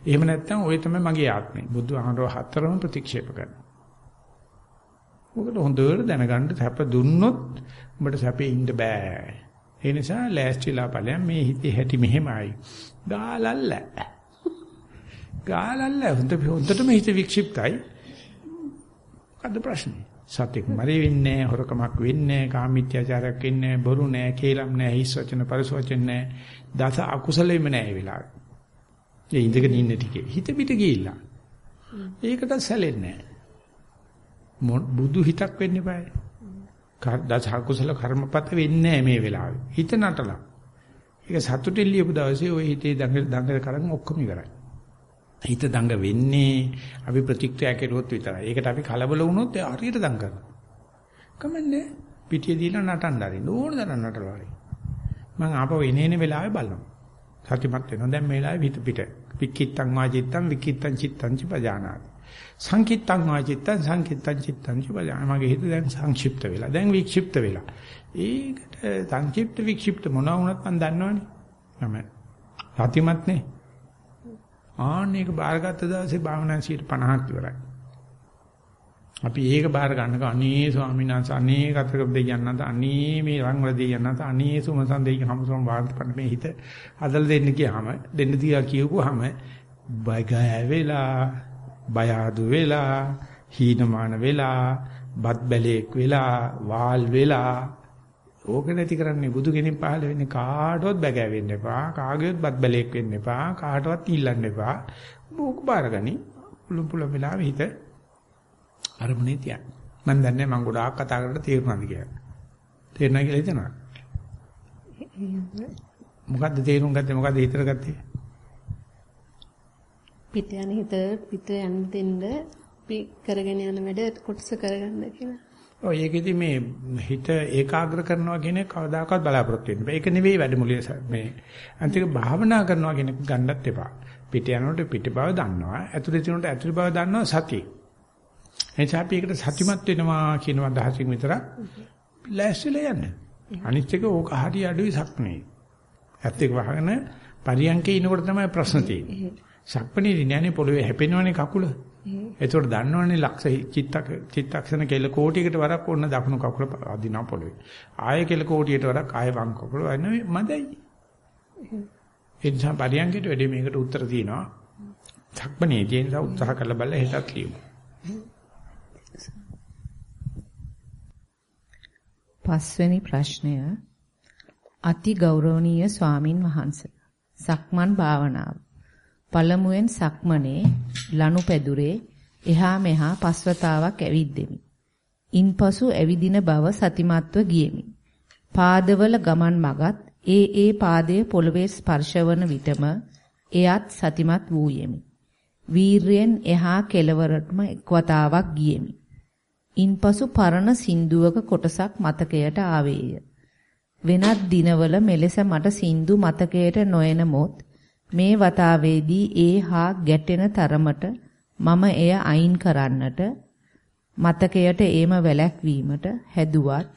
එහෙම නැත්නම් ඔය තමයි මගේ ආත්මය. බුදු ආහාරව හතරම ප්‍රතික්ෂේප කරනවා. මොකද හොඳට දැනගන්න සැප දුන්නොත් උඹට සැපේ ඉන්න බෑ. ඒ නිසා ලෑස්තිලා ඵලයන් මේ හිතේ හැටි මෙහෙමයි. ගාලල්ල. ගාලල්ල හොඳ හොඳටම හිත වික්ෂිප්තයි. මොකද්ද ප්‍රශ්නේ? සත්‍යක් මරි වෙන්නේ නැහැ, හොරකමක් වෙන්නේ නැහැ, කාමීත්‍යාචාරයක් වෙන්නේ නැහැ, බොරු නැහැ, කේලම් නැහැ, හිස් වචන පරිස වචන නැහැ. දස අකුසලෙම නැහැ ඒ වෙලාවේ. ඒ ඉඳගෙන ඉන්න ටිකේ හිත පිට ගිහිල්ලා. ඒකට සැලෙන්නේ නැහැ. බුදු හිතක් වෙන්න eBay. දස අකුසල කර්මපත වෙන්නේ නැහැ මේ වෙලාවේ. හිත නටලා. ඒක සතුටින් ලියපු දවසේ ওই හිතේ දඟ දඟ කරන් ඔක්කොම ඉවරයි. හිත දඟ වෙන්නේ අපි ප්‍රතික්‍රියා කෙරුවොත් විතරයි. ඒකට අපි කලබල වුණොත් හරියට දඟ කරනවා. කමන්නේ පිටිය දීලා නටන්න හරි ඕන තරම් නටලා හරි. මම ආපහු එනේන වෙලාවේ බලනවා. සතිමත් වෙනවා. දැන් මේ වෙලාවේ හිත පිට. වික්කිත්තං වාචිත්තං වික්කිත්තං චිත්තං චපජානාති. සංකිත්තං වාචිත්තං සංකිත්තං චිත්තං චපජාන. මගේ හිත දැන් සංක්ෂිප්ත වෙලා. දැන් වික්ෂිප්ත වෙලා. ඒකට සංක්ෂිප්ත වික්ෂිප්ත මොනවා වුණත් මම දන්නවනේ. මම සතිමත්නේ. ආන්නේක බාරගත්ත දවසේ භාවනා 50ක් ඉවරයි. අපි ඒක බාර ගන්නක. අනේ ස්වාමීන් වහන්සේ අනේ කතරක දෙයයන් නැත. අනේ මේ රංගවල දෙයයන් නැත. අනේ සුමසන් දෙයයන් හැමසොම වාර්තපන්න මේ හිත හදලා දෙන්න කියාම දෙන්න තියා කියවුවාම බය වෙලා බය ආදු වෙලා, හීනමාන වෙලා, බත් බැලේක් වෙලා, වාල් වෙලා ඕක නැති කරන්නේ බුදු කෙනෙක් පහළ වෙන්නේ කාටවත් බැගෑවෙන්න එපා කාගේවත් බත් බැලේක් වෙන්න එපා කාටවත් ඉල්ලන්න එපා. ඕක බාරගනි. පුළුම් පුළුම් වෙලාවෙ හිත අරමුණේ තියන්න. මම දන්නේ මම ගොඩාක් කතා කරලා තේරුණාද කියලා. තේරුණා කියලා හිතනවා? මොකද්ද තේරුම් ගත්තේ? මොකද්ද හිතර ගත්තේ? පිට යන හිත පිට යන්න දෙන්න අපි කරගෙන යන වැඩ කොටස කරගන්න කියලා. ඔය ඒකෙදි මේ හිත ඒකාග්‍ර කරනවා කියන කවදාකවත් බලාපොරොත්තු වෙන්න බෑ. ඒක නෙවෙයි වැඩමුලිය මේ අන්තික භාවනා කරනවා කියන ගන්නත් එපා. පිට යනකොට පිට බව දන්නවා. ඇතුලේ තියෙනකොට ඇතුලේ බව දන්නවා සතිය. එනිසා අපි ඒකට සතිමත් වෙනවා කියන අදහසින් විතරක් ලෑස්තිලා යන්න. අනිත් එක ඕක හරි අඩුයි සක්නේ. ඇත්ත එක වහගෙන පරියන්කේ ඉනකොට තමයි ප්‍රශ්න තියෙන්නේ. සක්පනේදී නෑනේ පොළවේ හැපෙනවනේ කකුල. ඒතකොට දන්නවනේ ලක්ෂ චිත්තක චිත්තක්ෂණ කෙල කෝටියකට වරක් ඕන දකුණු කකුල අදිනා පොළවේ. ආයෙ කෙල කෝටියට වරක් ආයෙ වම් කකුල වන්නේ මදයි. ඒ නිසා පරියන්කේට වැඩි මේකට උත්තර තියෙනවා. සක්පනේදී ඒ නිසා උත්සාහ කරලා බලලා හෙටත් ලියමු. පස්වෙනි ප්‍රශ්නය අති ගෞරවනීය ස්වාමින් වහන්සේ සක්මන් භාවනාව පළමුවෙන් සක්මනේ ලනුපැදුරේ එහා මෙහා පස්වතාවක් ඇවිද්දෙමි. ඉන්පසු ඇවිදින බව සතිමත්ව ගියෙමි. පාදවල ගමන් මගත් ඒ ඒ පාදයේ පොළවේ ස්පර්ශවන විටම එයත් සතිමත් වූයෙමි. වීරයෙන් එහා කෙළවරටම එක්වතාවක් ගියෙමි. ඉන්පසු පරණ සින්දුවක කොටසක් මතකයට ආවේය. වෙනත් දිනවල මෙලෙස මට සින්දු මතකයට නොයන මොත් මේ වතාවේදී ඒ හා ගැටෙන තරමට මම එය අයින් කරන්නට මතකයට ඒම වැළැක්වීමට හැදුවත්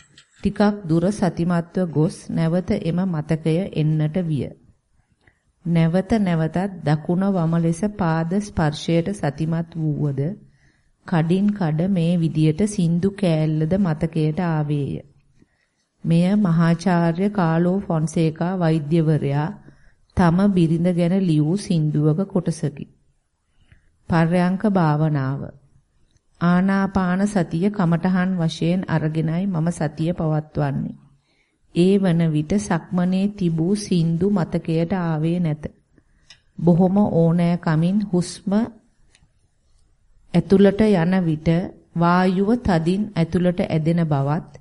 ටිකක් දුර සතිමත්ව ගොස් නැවත එම මතකය එන්නට විය. නැවත නැවතත් දකුණ වම ලෙස පාද ස්පර්ශයට සතිමත් වූවද කඩින් කඩ මේ විදියට සින්දු කෑල්ලද මතකයට ආවේය. මෙය මහාචාර්ය කාලෝ ෆොන්සේකා වෛද්‍යවරයා තම බිරිඳ ගැන ලියූ සින්දුවක කොටසකි. පර්යංක භාවනාව ආනාපාන සතිය කමඨහන් වශයෙන් අරගෙනයි මම සතිය පවත්වන්නේ. ඒ වන විට සක්මනේ තිබූ සින්දු මතකයට ආවේ නැත. බොහොම ඕනෑ කමින් හුස්ම ඇතුළට යන විට වායුව තදින් ඇතුළට ඇදෙන බවත්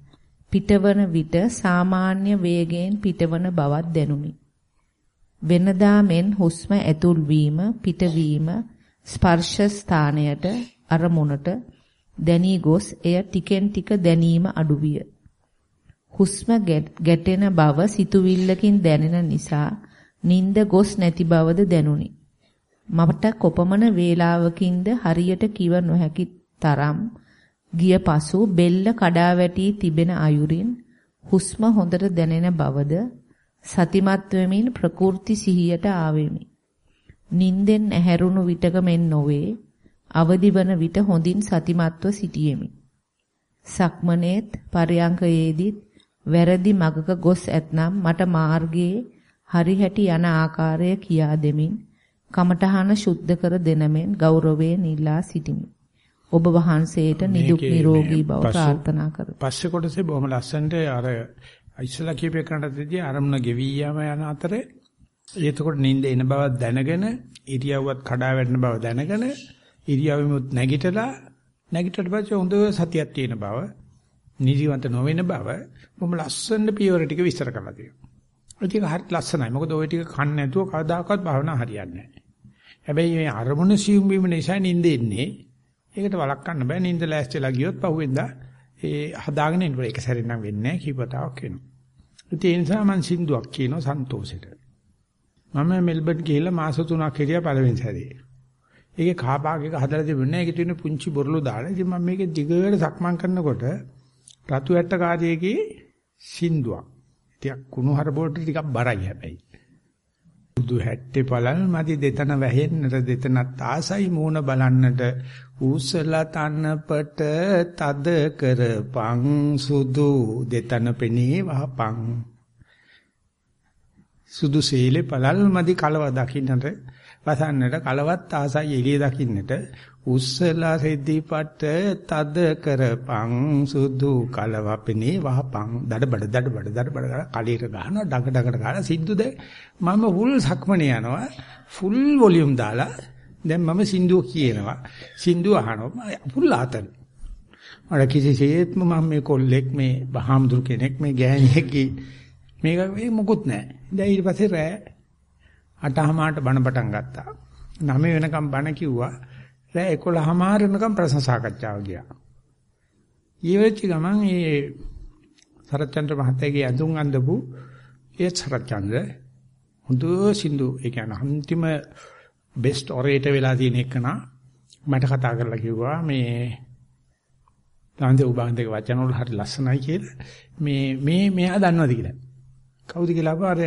පිටවන විට සාමාන්‍ය වේගයෙන් පිටවන බවත් දැනුනි. වෙනදා මෙන් හුස්ම ඇතුල් වීම පිටවීම ස්පර්ශ ස්ථානයට අරමුණට දැනී ගොස් එය ටිකෙන් ටික දැනීම අඩුවිය. හුස්ම ගැටෙන බව සිතුවිල්ලකින් දැනෙන නිසා නිින්ද ගොස් නැති බවද දැනුනි. මට කොපමණ වේලාවකින්ද හරියට කිව නොහැකි තරම් ගිය පසු බෙල්ල කඩා වැටි තිබෙන අයුරින් හුස්ම හොඳට දැනෙන බවද සතිමත් වෙමින් ප්‍රකෘති සිහියට ආවෙමි. නින්දෙන් ඇහැරුණු විටක මෙන් නොවේ අවදිවන විට හොඳින් සතිමත්ව සිටියෙමි. සක්මනේත් පරයන්කයේදීත් වැරදි මගක ගොස් ඇතනම් මට මාර්ගයේ හරිහැටි යන ආකාරය කියා දෙමින් කමඨහන සුද්ධ කර දෙනමෙන් ගෞරවයෙන් ඉල්ලා සිටිමි. ඔබ වහන්සේට නිදුක් නිරෝගී බව ප්‍රාර්ථනා කරමි. පස්සේ කොටසේ බොහොම ලස්සනට අර ඉස්සලා කියපේ කරනටදී අරමුණ ගෙවි යාම යන අතරේ එතකොට නිින්ද එන බව දැනගෙන ඉරියව්වත් කඩා වැටෙන බව දැනගෙන ඉරියව්වෙමුත් නැගිටලා නැගිටට පස්සේ හොඳ සතියක් තියෙන බව නිදිවන්ත නොවන බව මොම ලස්සන පියවර ටික විස්තර කරලා තියෙනවා. ඒක හරිය ලස්සනයි. මොකද ওই ටික කන්න නැතුව කවදාකවත් භාවනා හරියන්නේ නැහැ. හැබැයි මේ අරමුණ සියුම් වීම නිසා නිින්ද එන්නේ. ඒකට වළක්වන්න බෑ. නිින්ද ලෑස්තිලා ගියොත් පහුවෙන්දා ඒ හදාගෙන ඉන්න ඒක සැරෙන් නම් වෙන්නේ නැහැ කීපතාවක් වෙනවා. ඒ නිසා මම සින්දුවක් කියනවා සන්තෝෂෙට. මම මෙල්බන් ගිහිල්ලා මාස 3ක් හිටියා පළවෙනි සැරේ. ඒකේ කාපාක් එක හදලා තිබුණේ ඒකේ තියෙන පුංචි බොරළු දාලා. ඉතින් මම මේකේ දිගට සක්මන් කරනකොට රතු ඇට්ට කාර්යයේ සින්දුවක්. ටිකක් කුණු හරබෝල්ට ටිකක් බරයි හැබැයි. බුදු හැට්ටේ පළල් මදි දෙතන වැහෙන්නට දෙතනත් ආසයි මූණ බලන්නට ඌසල තනපට තද කරපං සුදු දෙතන පෙනී වහපං සුදු සීලේ පළල් මදි කලව දකින්නට වසන්නට කලවත් ආසයි එළිය දකින්නට උස්සලා රෙද්දිපට තද කරපං සුදු කලවපනේ වහපං දඩබඩ දඩබඩ දඩබඩ කලීර ගහනවා ඩඟ ඩඟට ගහලා සින්දුද මම ෆුල් සක්මනේ යනවා ෆුල් වොලියුම් දාලා දැන් මම සින්දුව කියනවා සින්දුව අහනවා ෆුල් ආතල් මට කිසිසේත්ම මම මේ කොල්ලෙක් මේ බහාමුදුර කෙනෙක් මේ ගෑණියෙක් මේක මේ මොකුත් නැහැ දැන් ඊට පස්සේ රෑ අටහමාරට බණ පටන් ගත්තා. 9 වෙනකම් බණ කිව්වා. රෑ 11හමාර වෙනකම් ප්‍රශ්න සාකච්ඡාව ගියා. ඊවෙච්ච ගමන් ඒ සරච්චන්ද්‍ර මහත්තයාගේ අඳුන් අඳපු ඒ සරච්චන්ද්‍ර හොඳ සින්දු ඒ කියන්නේ අන්තිම බෙස්ට් ඔරේටර් වෙලා තියෙන එකන මට කතා කරලා කිව්වා මේ තාන්දේ උබන්දේ වචන වල හරි ලස්සනයි කියලා මේ මේ මෙයා දන්නවද කියලා කවුද කියලා අර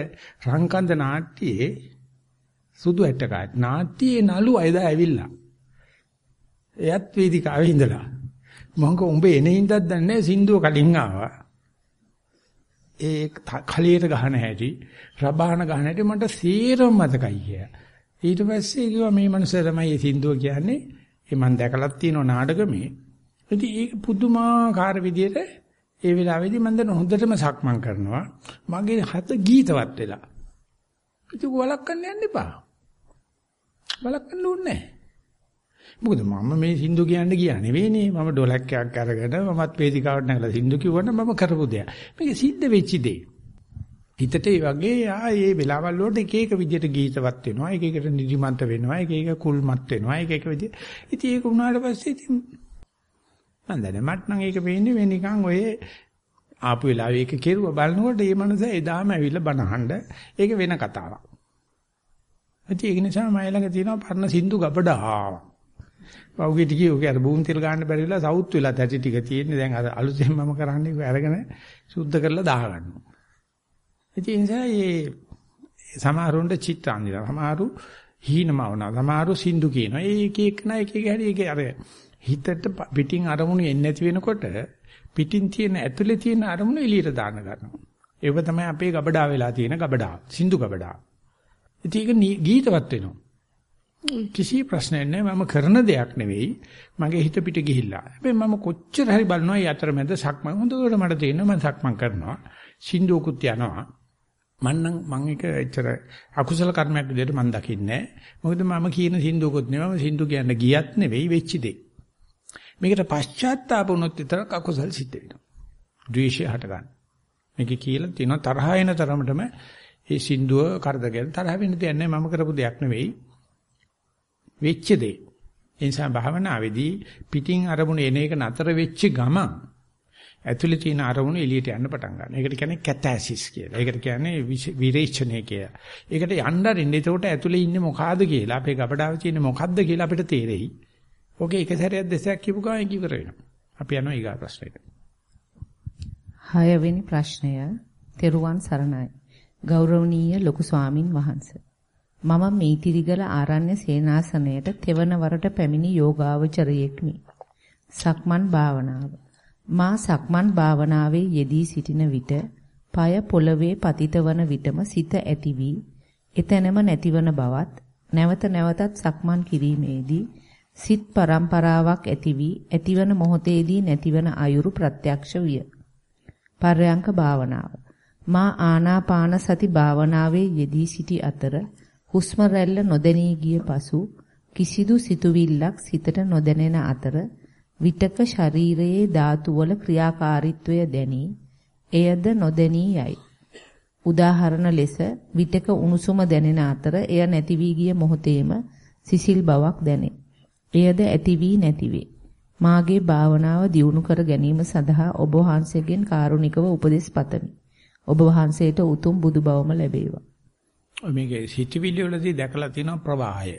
රංකන්ද නාට්‍යයේ සුදු ඇටකාට නාට්‍යයේ නළු අයද ඇවිල්ලා. එයත් වේදිකාවේ ඉඳලා. මම උඹ එන ඉඳක් දන්නේ සින්දුව කලින් ආවා. ඒ කලියට ගහන හැටි, රබාන ගහන හැටි මට සීරම මතකයි කිය. ඊට පස්සේ කිව්වා මේ මනුස්සයා තමයි මේ සින්දුව කියන්නේ. ඒ මම දැකලත් තියෙන නාටකමේ. ඉතින් ඒක පුදුමාකාර විදියට ඒ වෙලාවේදී මම දැන් හොඳටම සක්මන් කරනවා. මගේ හත ගීතවත් වෙලා. ඉතින් වලක්වන්න යන්න එපා. වලක්වන්න ඕනේ නැහැ. මොකද මම මේ සින්දු කියන්න ගියා නෙවෙයිනේ. මම ඩොලක්කයක් අරගෙන මමත් වේදිකාවට නැගලා සින්දු කිව්වනම් මම කරපු දෙයක්. මේක සිද්ධ වෙච්ච දෙයක්. හිතට ඒ වගේ ආ මේ වෙලාවල් වලට එක එක විදිහට ගීතවත් වෙනවා. එක එකට නිදිමන්ත වෙනවා. එක එක කුල්මත් වෙනවා. එක එක විදිහ. ඉතින් ඒක උනාට පස්සේ ඉතින් මම දැන මට නම් ඒක වෙන්නේ මේ නිකන් ඔය ආපු වෙලාවේ ඒක කෙරුව බලනකොට මේ මනස එදාම ඇවිල්ලා බනහඬ ඒක වෙන කතාවක්. ඉතින් ඒක නිසා මම ළඟ තියෙනවා පරණ සින්දු ගබඩා. පෞගේ ටිකේ ඔක අර බූම් තෙල් ගන්න බැරි වෙලා සවුත් වෙලා තැටි ටික තියෙන්නේ දැන් අර අලුතෙන් මම කරන්නේ ඒක අරගෙන සුද්ධ කරලා දා ගන්නවා. ඉතින් ඒ නිසා මේ සමහරුන්ට චිත්ත අඳිනවා. සමහරු හීනමවනවා. සමහරු සින්දු කියනවා. ඒ එක එක නයි එක එක හැටි ඒක අර හිතට පිටින් අරමුණු එන්නේ නැති වෙනකොට පිටින් තියෙන ඇතුලේ තියෙන අරමුණු එළියට දාන්න ගන්නවා. ඒක තමයි අපේ ගබඩා වෙලා තියෙන ගබඩා. සින්දු ගබඩා. ඉතින් ඒක ගීතවත් වෙනවා. කිසි ප්‍රශ්නයක් නැහැ මම කරන දෙයක් නෙවෙයි මගේ හිත පිට ගිහිල්ලා. හැබැයි මම කොච්චර හරි බලනවා මේ අතරමැද සක්මන් හොඳට මට තේරෙනවා මම සක්මන් කරනවා. සින්දුකුත් යනවා. මන්නම් මම එක එච්චර අකුසල කර්මයක් විදිහට මම දකින්නේ මොකද මම කියන සින්දුකුත් නෙවෙයි මම සින්දු කියන්න ගියත් නෙවෙයි වෙච්ච දෙයක්. මේකට පශ්චාත්තාප වුණොත් විතරක් අකුසල් සිද්ධ වෙනවා. ද්වේෂය හට ගන්න. මේක කියලා තියෙනවා තරහ එන තරමටම ඒ සින්දුව කරදගෙන තරහ වෙන්න දෙයක් නැහැ මම කරපු දෙයක් නෙවෙයි. වෙච්ච දේ. ඒ නිසා භාවනාවේදී පිටින් අරමුණ එන එක නතර වෙච්ච ගමන් ඇතුලේ තියෙන අරමුණ එළියට යන්න පටන් ගන්නවා. ඒකට කියන්නේ කැතැසිස් කියලා. ඒකට කියන්නේ විරේචනය කියලා. ඒකට යන්න අරින්න. එතකොට ඇතුලේ ඉන්නේ මොකಾದ කියලා අපේ ගබඩාවේ තියෙන්නේ මොකද්ද කියලා අපිට තේරෙයි. ඔගේ එක සැරයක් දෙසයක් කියපු ගමන් ඉවර වෙනවා. අපි යනවා ඊගා ප්‍රශ්නෙට. හයවෙනි ප්‍රශ්නය. තෙරුවන් සරණයි. ගෞරවනීය ලොකු ස්වාමින් වහන්සේ. මම මීතිරිගල ආරණ්‍ය සේනාසනයට තෙවන වරට පැමිණි යෝගාවචරයෙක්මි. සක්මන් භාවනාව. මා සක්මන් භාවනාවේ යෙදී සිටින විට পায় පොළවේ පතිත වන විටම සිත ඇති වී එතැනම නැතිවන බවත් නැවත නැවතත් සක්මන් කිරීමේදී සිත් පරම්පරාවක් ඇති වී ඇතිවන මොහොතේදී නැතිවන අයුරු ප්‍රත්‍යක්ෂ විය. පර්යංක භාවනාව මා ආනාපාන සති භාවනාවේ යෙදී සිටි අතර හුස්ම රැල්ල නොදැනී ගිය පසු කිසිදු සිතුවිල්ලක් සිතට නොදැනෙන අතර විතක ශරීරයේ ධාතු වල ක්‍රියාකාරීත්වය දැනී එයද නොදැනී යයි. උදාහරණ ලෙස විතක උණුසුම දැනෙන අතර එය නැති වී ගිය මොහොතේම සිසිල් බවක් දැනේ. එයද ඇති වී නැති වේ. මාගේ භාවනාව දියුණු කර ගැනීම සඳහා ඔබ වහන්සේගෙන් කාරුණිකව උපදෙස් පතමි. ඔබ වහන්සේට උතුම් බුදු බවම ලැබේවා. මේකේ සිටිවිලි වලදී දැකලා තියෙන ප්‍රවාහය.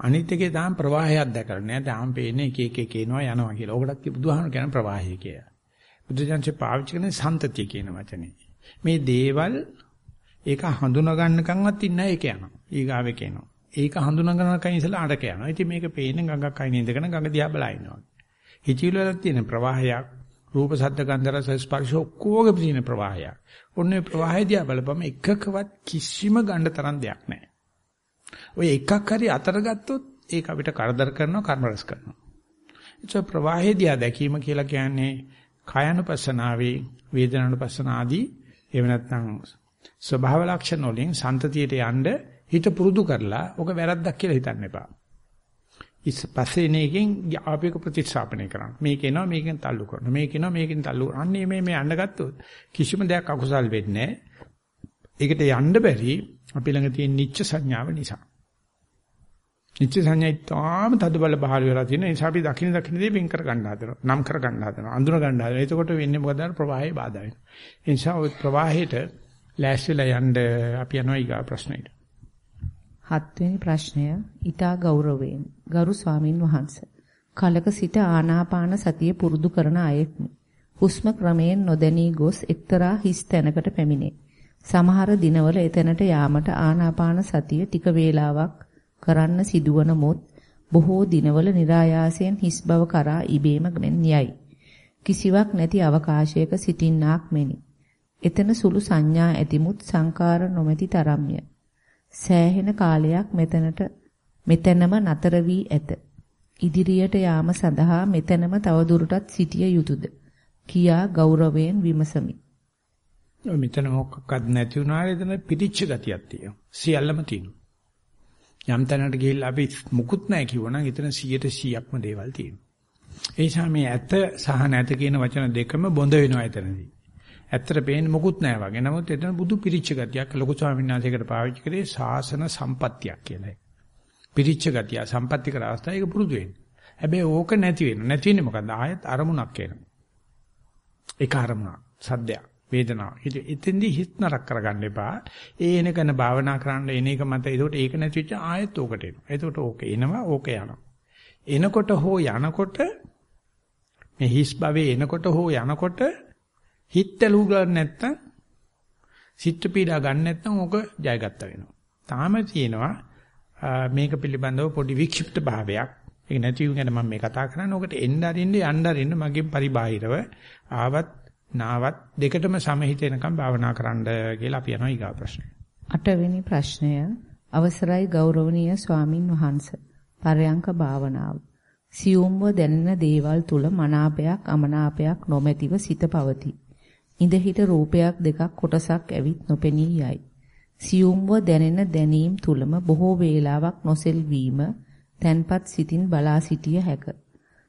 අනිත් එකේ තාම ප්‍රවාහයක් දැකලා නෑ. තාම පේන්නේ එක එක එක එනවා යනවා කියලා. ඕකටත් බුදුහාමුදුරු කියන ප්‍රවාහය කියලා. බුදුජානක පාවිච්චි කරන සම්තතිය කියන වචනේ. මේ දේවල් ඒක හඳුනා ගන්නකන්වත් ඉන්න එක යනවා. ඊගාවේ කියනවා. ඒක හඳුනා ගන්නකන් ඉතලා අඩක යනවා. ඉතින් මේක පේන්නේ ගඟක් අයින ඉඳගෙන ගඟ දිහා බලා ඉන්නවා. හිතවිලි වල තියෙන ප්‍රවාහයක් රූප ශබ්ද ගන්ධ රස ස්පර්ශ ඔක්කොගේ තියෙන ප්‍රවාහයක්. ඔන්නේ ප්‍රවාහය දිහා බලපම එකකවත් කිසිම ගන්න තරම් දෙයක් නැහැ. ඔය එකක් හරි අතර ගත්තොත් ඒක අපිට කරදර කරනවා කර්ම රැස් කරනවා. ඒ ප්‍රවාහයේදී දැකීම කියලා කියන්නේ කායනුපස්සනාවේ වේදනානුපස්සන ආදී එහෙම නැත්නම් ස්වභාව ලක්ෂණ වලින් සන්තතියට යන්න හිත පුරුදු කරලා ඔක වැරද්දක් කියලා හිතන්න එපා. ඉස් පස්සේ නේකින් ආපේක ප්‍රතිස්ථාපනය කරන්න. මේක එනවා මේකෙන් තල්ලු කරනවා. මේක එනවා මේකෙන් තල්ලු කරනවා. අන්නේ මේ මේ යන්න ගත්තොත් කිසිම දෙයක් අකුසල් වෙන්නේ නැහැ. ඒකට යන්න බැරි අපි ළඟ තියෙන නිච්ච සංඥාව නිසා. නිච්ච සංඥා ඉතාම තද බල බහල් වෙලා තියෙන නිසා අපි දකින්න දකින්න දේ වෙන් කර ගන්න හදනවා. නම් කර ගන්න හදනවා. අඳුන ගන්න හදනවා. එතකොට වෙන්නේ මොකද? ප්‍රවාහයේ බාධා වෙනවා. ඒ නිසා ওই ප්‍රවාහයට ලෑස්තිලා යන්න අපි යනවා ඊගා ප්‍රශ්නෙට. හත්වෙනි ප්‍රශ්නය ඊටා ගෞරවයෙන් ගරු ස්වාමින් වහන්සේ කලක සිට ආනාපාන සතිය පුරුදු කරන අයෙක්මි. හුස්ම ක්‍රමයෙන් නොදැනී ගොස් එක්තරා හිස් තැනකට පැමිණේ. සමහර දිනවල එතැනට යාමට ආනාපාන සතිය ටික වේලාවක් කරන්න සිදුවන මොත් බොහෝ දිනවල નિરાයාසයෙන් හිස් බව කරා ඉබේම යයි. කිසිවක් නැති අවකාශයක සිටින්නාක් මෙනි. එතන සුළු සංඥා ඇතිමුත් සංකාර නොමැති තරම්ය. සෑහෙන කාලයක් මෙතනට මෙතනම නතර වී ඇත. ඉදිරියට යාම සඳහා මෙතනම තවදුරටත් සිටිය යුතුයද? කියා ගෞරවයෙන් විමසමි. මෙතන මොකක්වත් නැති වුණාට එතන පිටිච්ච ගතියක් තියෙනවා. සියල්ලම තියෙනවා. යම් තැනකට ගිහිල්ලා අපි මුකුත් නැහැ කිව්වනම් එතන 100%ක්ම දේවල් තියෙනවා. ඒ නිසා මේ ඇත සහ නැත කියන වචන දෙකම බොඳ වෙනවා එතනදී. ඇත්තට පේන්නේ මුකුත් නැහැ වගේ. නමුත් එතන බුදු පිරිච්ච ගතියක් ලොකු ස්වාමීන් වහන්සේකට පාවිච්චි කරේ සාසන සම්පත්තියක් කියලා. පිරිච්ච ගතිය සම්පත්‍ති කර අවස්ථාව ඒක පුරුදු වෙන්න. හැබැයි ඕක නැති වෙනවා. නැති වෙන්නේ මොකද්ද? ආයෙත් අරමුණක් එනවා. ඒක අරමුණක්. සද්දයක්. වේදනාව. ඉතින් එතෙන්දී හිත නරක කරගන්න එපා. ඒ එන කරන භාවනා කරන්න එන එක මත ඒකට ඒක නැතිවෙච්ච ආයෙත් ඕකට එනවා. එතකොට ඕක එනවා ඕක යනවා. එනකොට හෝ යනකොට මේ හිස් භවයේ එනකොට හෝ යනකොට හිත ඇලු ගන්න නැත්තම් සිත් පීඩා ගන්න නැත්තම් ඕක ජයගත්ත වෙනවා. තාම තියෙනවා මේක පිළිබඳව පොඩි වික්ෂිප්ත භාවයක්. ඒක නැති වුණ ගැන මම මේ කතා කරන්නේ. ඕකට එන්න අරින්න යන්න අරින්න මගෙන් පරිබාහිරව ආවත් නාවත් දෙකටම සමහිත එනකම් භාවනා කරන්න කියලා අපි යනවා ඊගා ප්‍රශ්නය. අටවෙනි ප්‍රශ්නය අවසරයි ගෞරවනීය ස්වාමින් වහන්සේ. පරයන්ක භාවනාව. සියුම්ව දැනෙන දේවල් තුල මනාපයක් අමනාපයක් නොමැතිව සිත පවතී. ඉඳහිට රූපයක් දෙකක් කොටසක් ඇවිත් නොපෙනී යයි. සියුම්ව දැනෙන දැනීම් තුලම බොහෝ වේලාවක් නොසෙල්වීම තැන්පත් සිතින් බලා සිටිය හැක.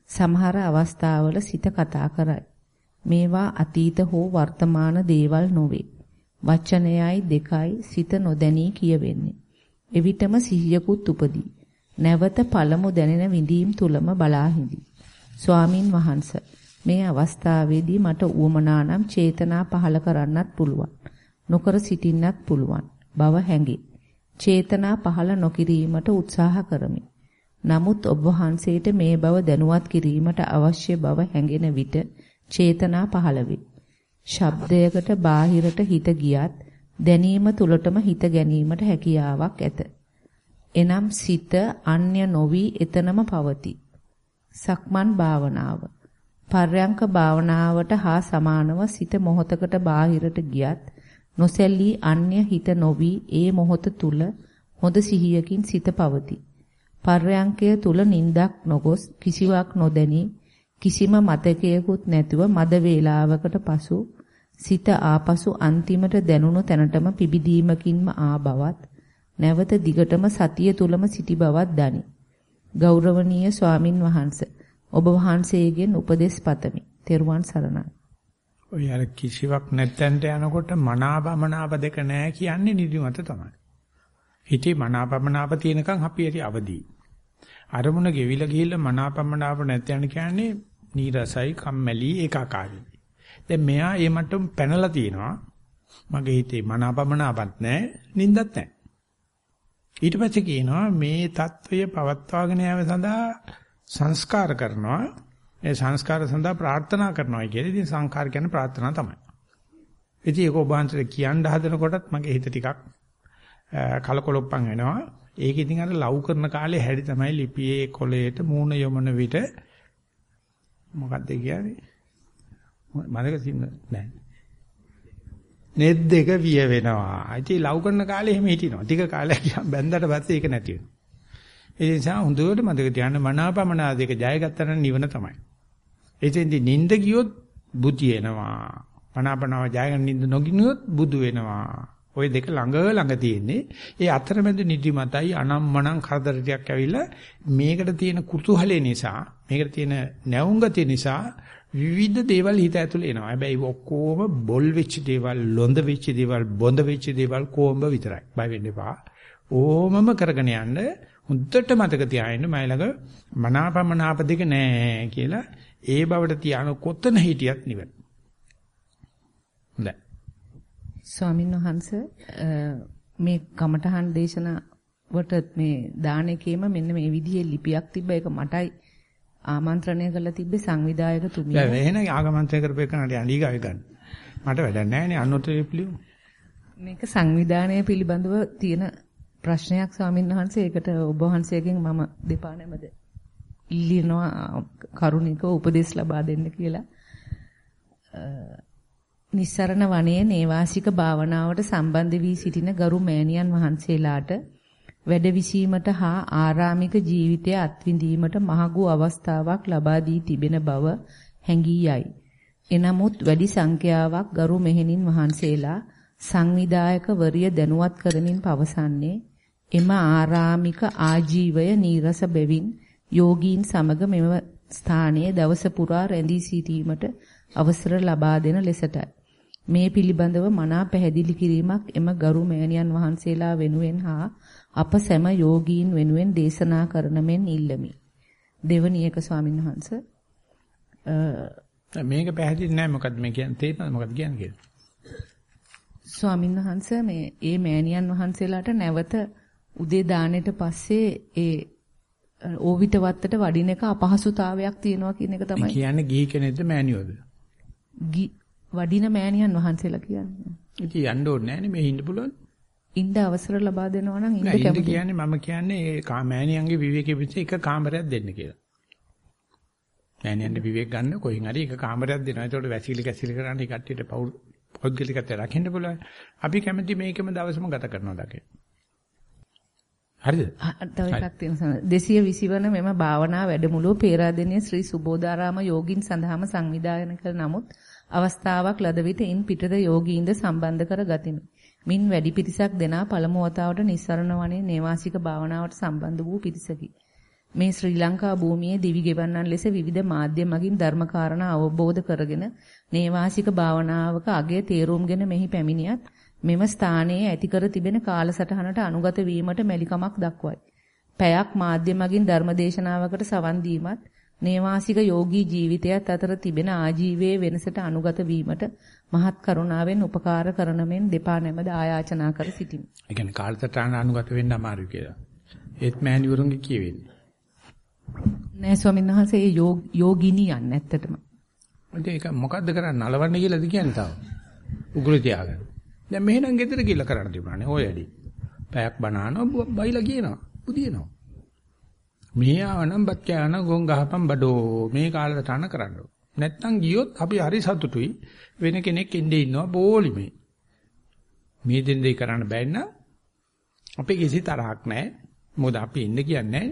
සමහර අවස්ථාවල සිත කතා කරයි. මේවා අතීත හෝ වර්තමාන දේවල් නොවේ. වචනයයි දෙකයි සිත නොදැනී කියවෙන්නේ. එවිටම සිහියකුත් උපදී. නැවත පළමු දැනෙන විඳීම් තුලම බලා හිඳි. ස්වාමින් වහන්සේ මේ අවස්ථාවේදී මට උවමනා නම් චේතනා පහල කරන්නත් පුළුවන්. නොකර සිටින්නත් පුළුවන්. බව හැඟේ. චේතනා පහල නොකිරීමට උත්සාහ කරමි. නමුත් ඔබ වහන්සේට මේ බව දැනුවත් කිරීමට අවශ්‍ය බව හැඟෙන විට චේතනා පහළ වේ. ශබ්දයකට බාහිරට හිත ගියත් දැනීම තුලටම හිත ගැනීමට හැකියාවක් ඇත. එනම් සිත අන්‍ය නොවි එතනම පවතී. සක්මන් භාවනාව. පර්යංක භාවනාවට හා සමානව සිත මොහොතකට බාහිරට ගියත් නොසැලී අන්‍ය හිත නොවි ඒ මොහොත තුල හොඳ සිහියකින් සිත පවතී. පර්යංකය තුල නිින්දක් නොගොස් කිසිවක් නොදැනී කිසිම මතකයකුත් නැතුව මද වේලාවකට පසු සිත ආපසු අන්තිමට දැනුණු තැනටම පිබිදීමකින්ම ආ බවත් නැවත දිගටම සතිය තුලම සිටි බවත් දනි. ගෞරවනීය ස්වාමින් වහන්සේ ඔබ වහන්සේගෙන් උපදෙස් පතමි. තෙරුවන් සරණයි. ඔය අර කිසිවක් නැත්තන්ට යනකොට මනාපමනාප දෙක නැහැ කියන්නේ නිදිමත තමයි. හිතේ මනාපමනාප තියෙනකන් අපි ඇති අවදි. අරමුණ ගෙවිලා ගිහිල්ලා මනාපමනාප නැත්නම් කියන්නේ නීරසයි, කම්මැලි, ඒකාකාරී. දැන් මෙයා ඒ මට්ටම පැනලා තිනවා. මගේ හිතේ මනාපමනාපත් නැහැ, නිින්දත් නැහැ. ඊට පස්සේ කියනවා මේ தত্ত্বය පවත්වාගෙන යාම සඳහා සංස්කාර කරනවා. ඒ සංස්කාර සඳහා ප්‍රාර්ථනා කරනවා කියලා. ඉතින් සංස්කාර කියන්නේ ප්‍රාර්ථනා තමයි. ඉතින් ඒක ඔබ අන්තර කියන්න හදනකොටත් මගේ හිත ටිකක් කලකොලොප්පන් වෙනවා. ඒක ඉතින් අර ලව් කරන කාලේ හැඩි තමයි ලිපියේ කොලේට මූණ යොමන විට මොකක්ද කියන්නේ? මතක සින්න නෑ. නෙත් දෙක විය වෙනවා. ඉතින් ලව් කරන කාලේ එහෙම හිටිනවා. ටික කාලයක් ගියාම බැන්දට පස්සේ ඒක නැති වෙනවා. ඒ නිසා හොඳට මතක තියාගන්න මනාපමනා දෙක ජයගත්තා නම් නිවන තමයි. එතෙන්දි නිින්ද ගියොත් බුද්ධි එනවා. මනාපනාව ජයගන්න නිින්ද නොගිනියොත් බුදු වෙනවා. ওই දෙක ළඟ ළඟ තියෙන්නේ. ඒ අතරමැද නිදිමතයි අනම්මනම් කරදර ටිකක් ඇවිල්ලා මේකට තියෙන කුතුහලය නිසා, මේකට තියෙන නැවුම් ගතිය නිසා විවිධ දේවල් හිත ඇතුලේ එනවා. හැබැයි ඔක්කොම බොල් වෙච්ච දේවල්, ලොඳ වෙච්ච දේවල්, බොඳ වෙච්ච දේවල් කොඹ විතරයි. බය වෙන්න එපා. ඕමම කරගෙන යන්න හොඳට මතක තියාගන්න මයි ළඟ මනාපමනාප දෙක නෑ කියලා ඒ බවට තියාන කොතන හිටියත් නිවන. හොඳයි. ස්වාමීන් වහන්ස මේ කමඨහන් දේශනාවට මේ දාන එකේම මෙන්න මේ විදිහේ ලිපියක් තිබ්බ ඒක මටයි ආමන්ත්‍රණය කරලා තිබ්බේ සංවිධායක තුමිය. දැන් එහෙනම් ආගමන්ත්‍රණය කරපේකනට අඬීගාව ගන්න. මට වැඩක් නැහැ නේ අන්නතේ පිළියු. මේක සංවිධානය පිළිබඳව තියෙන ප්‍රශ්නයක් ස්වාමීන් වහන්සේ ඒකට ඔබ වහන්සේගෙන් මම දෙපා නැමද ඉල්ලිනවා කරුණිකව උපදෙස් ලබා දෙන්න කියලා. නිස්සරණ වනයේ නේවාසික භාවනාවට සම්බන්ධ වී සිටින ගරු මෑණියන් වහන්සේලාට වැඩ විසීමට හා ආරාමික ජීවිතය අත්විඳීමට මහඟු අවස්ථාවක් ලබා දී තිබෙන බව හැඟී යයි. එනමුත් වැඩි සංඛ්‍යාවක් ගරු මෙහෙණින් වහන්සේලා සංවිධායක වරිය දැනුවත් කරමින් පවසන්නේ එම ආරාමික ආජීවය නීරස බැවින් යෝගීන් සමග මෙම ස්ථානයේ දවස පුරා රැඳී සිටීමට අවසර ලබා දෙන ලෙසටයි. මේ පිළිබඳව මනා පැහැදිලි කිරීමක් එම ගරු මෑණියන් වහන්සේලා වෙනුවෙන් හා අප සැම යෝගීන් වෙනුවෙන් දේශනා කරන මෙන් ඉල්ලමි. දෙවනි එක ස්වාමීන් වහන්සේ මේක පැහැදිලි නෑ මොකද්ද මේ කියන්නේ තේරෙනවද මොකද්ද කියන්නේ කියලා. ස්වාමීන් වහන්සේ මේ ඒ මෑණියන් වහන්සේලාට නැවත උදේ දාණයට පස්සේ ඒ ඕවිත වත්තට වඩින එක අපහසුතාවයක් තියෙනවා කියන එක තමයි. කියන්නේ ගිහි කෙනෙක්ද මෑණියෝද? වඩින මෑණියන් වහන්සේලා කියන්නේ. ඉතින් යන්න ඕනේ නෑනේ මේ ඉන්න පුළුවන්. ඉන්න අවසර ලබා දෙනවා නම් ඉන්න කැමතියි. ඉන්න කියන්නේ මම කියන්නේ ඒ මෑණියන්ගේ විවේකෙ පිට එක කාමරයක් දෙන්න කියලා. මෑණියන්ට විවේක ගන්න කොහෙන් හරි එක කාමරයක් දෙනවා. ඒකට වැසිලි කැසිලි කරන්න කට්ටියට පෞද්ගලිකත්වය රකින්න පුළුවන්. අපි කැමති මේකම දවසම ගත කරනවා දකේ. හරිද? තව එකක් තියෙනවා. 220 වන මෙම භාවනා වැඩමුළුව පේරාදෙණිය ශ්‍රී සුබෝධාරාම යෝගින් සඳහාම සංවිධානය කළ නමුත් අවස්ථාවක් ලද විට ඉන් පිටද යෝගීන්ද සම්බන්ධ කර ගතිමි. මින් වැඩි පිරිසක් දෙනා පළමු වතාවට නිස්සරණ වනයේ නේවාසික භාවනාවට සම්බන්ධ වූ පිරිසකි. මේ ශ්‍රී ලංකා භූමියේ දිවි ගෙවන්නන් ලෙස විවිධ මාධ්‍ය මගින් ධර්මකාරණා අවබෝධ කරගෙන නේවාසික භාවනාවක අගය තේරුම්ගෙන මෙහි පැමිණියත් මෙම ස්ථානයේ ඇති කර තිබෙන කාලසටහනට අනුගත වීමට මැලිකමක් දක්වයි. පැයක් මාධ්‍ය මගින් ධර්මදේශනාවකට සවන් දීමත් නේවාසික යෝගී ජීවිතයත් අතර තිබෙන ආජීවයේ වෙනසට අනුගත වීමට මහත් කරුණාවෙන් උපකාර කරන මෙන් දෙපා නැමද ආයාචනා කර සිටිමි. ඒ කියන්නේ කාලසටහන අනුගත වෙන්න අමාරුයි කියලා. ඒත් මෑණිවරුන්ගේ කියවෙන්නේ. නෑ ස්වාමීන් වහන්සේ යෝගිනියන් ඇත්තටම. ඒක මොකද්ද කරන්නේ නලවන්න කියලාද කියන්නේ තාම. උගුරු තියාගෙන. දැන් මෙහෙනම් ගෙදර ගිහලා කරන්න තිබුණානේ ඔය ඇඩි. පැයක් බනහනවා බයිලා කියනවා. පුදිනවා. මේ ආවනම් බත් කෑන ගොන් ගහපන් බඩෝ මේ කාලේ තන කරන්න. නැත්තම් ගියොත් අපි හරි සතුටුයි වෙන කෙනෙක් ඉන්නේ ඉන්නවා බෝලිමේ. මේ දෙන්න දෙය කරන්න බැන්න අපේ කිසි තරහක් නැහැ. මොකද අපි ඉන්න කියන්නේ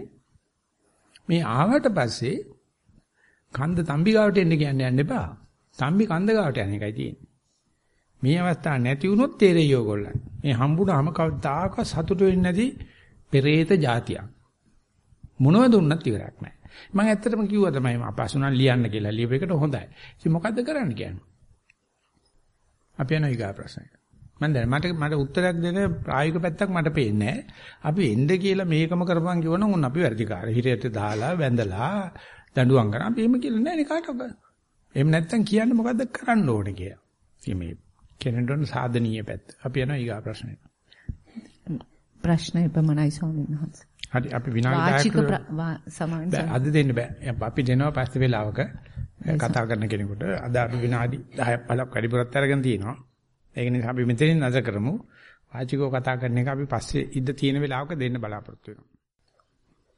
මේ ආවට පස්සේ කන්ද තම්බි ගාවට එන්න කියන්නේ යන්න එපා. තම්බි කන්ද ගාවට යන එකයි තියෙන්නේ. මේ අවස්ථාව නැති වුණොත් තේරෙයි ඕගොල්ලන්. මේ හම්බුනහම කවදාකවත් සතුටු වෙන්නේ නැති පෙරේත જાතියක්. මොනව දුන්නත් ඉවරක් නැහැ. මම ඇත්තටම කිව්වා තමයි අපහසුනම් ලියන්න කියලා. ලියපු එකට හොඳයි. ඉතින් මොකද්ද කරන්න කියන්නේ? අපි යන ඊගා ප්‍රශ්නයට. මම දැන් මට මට උත්තරයක් දෙන්න ප්‍රායෝගික පැත්තක් මට පේන්නේ අපි එන්න කියලා මේකම කරපන් කිව්වනම් උන් අපි වැඩිකාර. හිරයට දාලා වැඳලා දඬුවම් කරා. අපි එහෙම කියලා නැහැ නේ කාටවත්. එහෙම නැත්තම් කියන්නේ මොකද්ද කරන්න ඕනේ කියලා. ඉතින් මේ කෙනෙකුට සාධනීය පැත්ත. අපි යනවා ඊගා ප්‍රශ්නෙට. ප්‍රශ්න එපමණයි ස්වාමීන් වහන්සේ. හරි අපි විනාඩි 10කට අද දෙන්න බෑ. අපි දෙනවා පස්සේ වෙලාවක කතා කරන කෙනෙකුට. අද අපි විනාඩි 10ක් 15ක් වැඩිපුරත් අරගෙන තිනවා. ඒක නිසා අපි මෙතනින් නැස කරමු. වාචිකව කතා කරන එක අපි පස්සේ ඉද්ද තියෙන වෙලාවක දෙන්න බලාපොරොත්තු වෙනවා.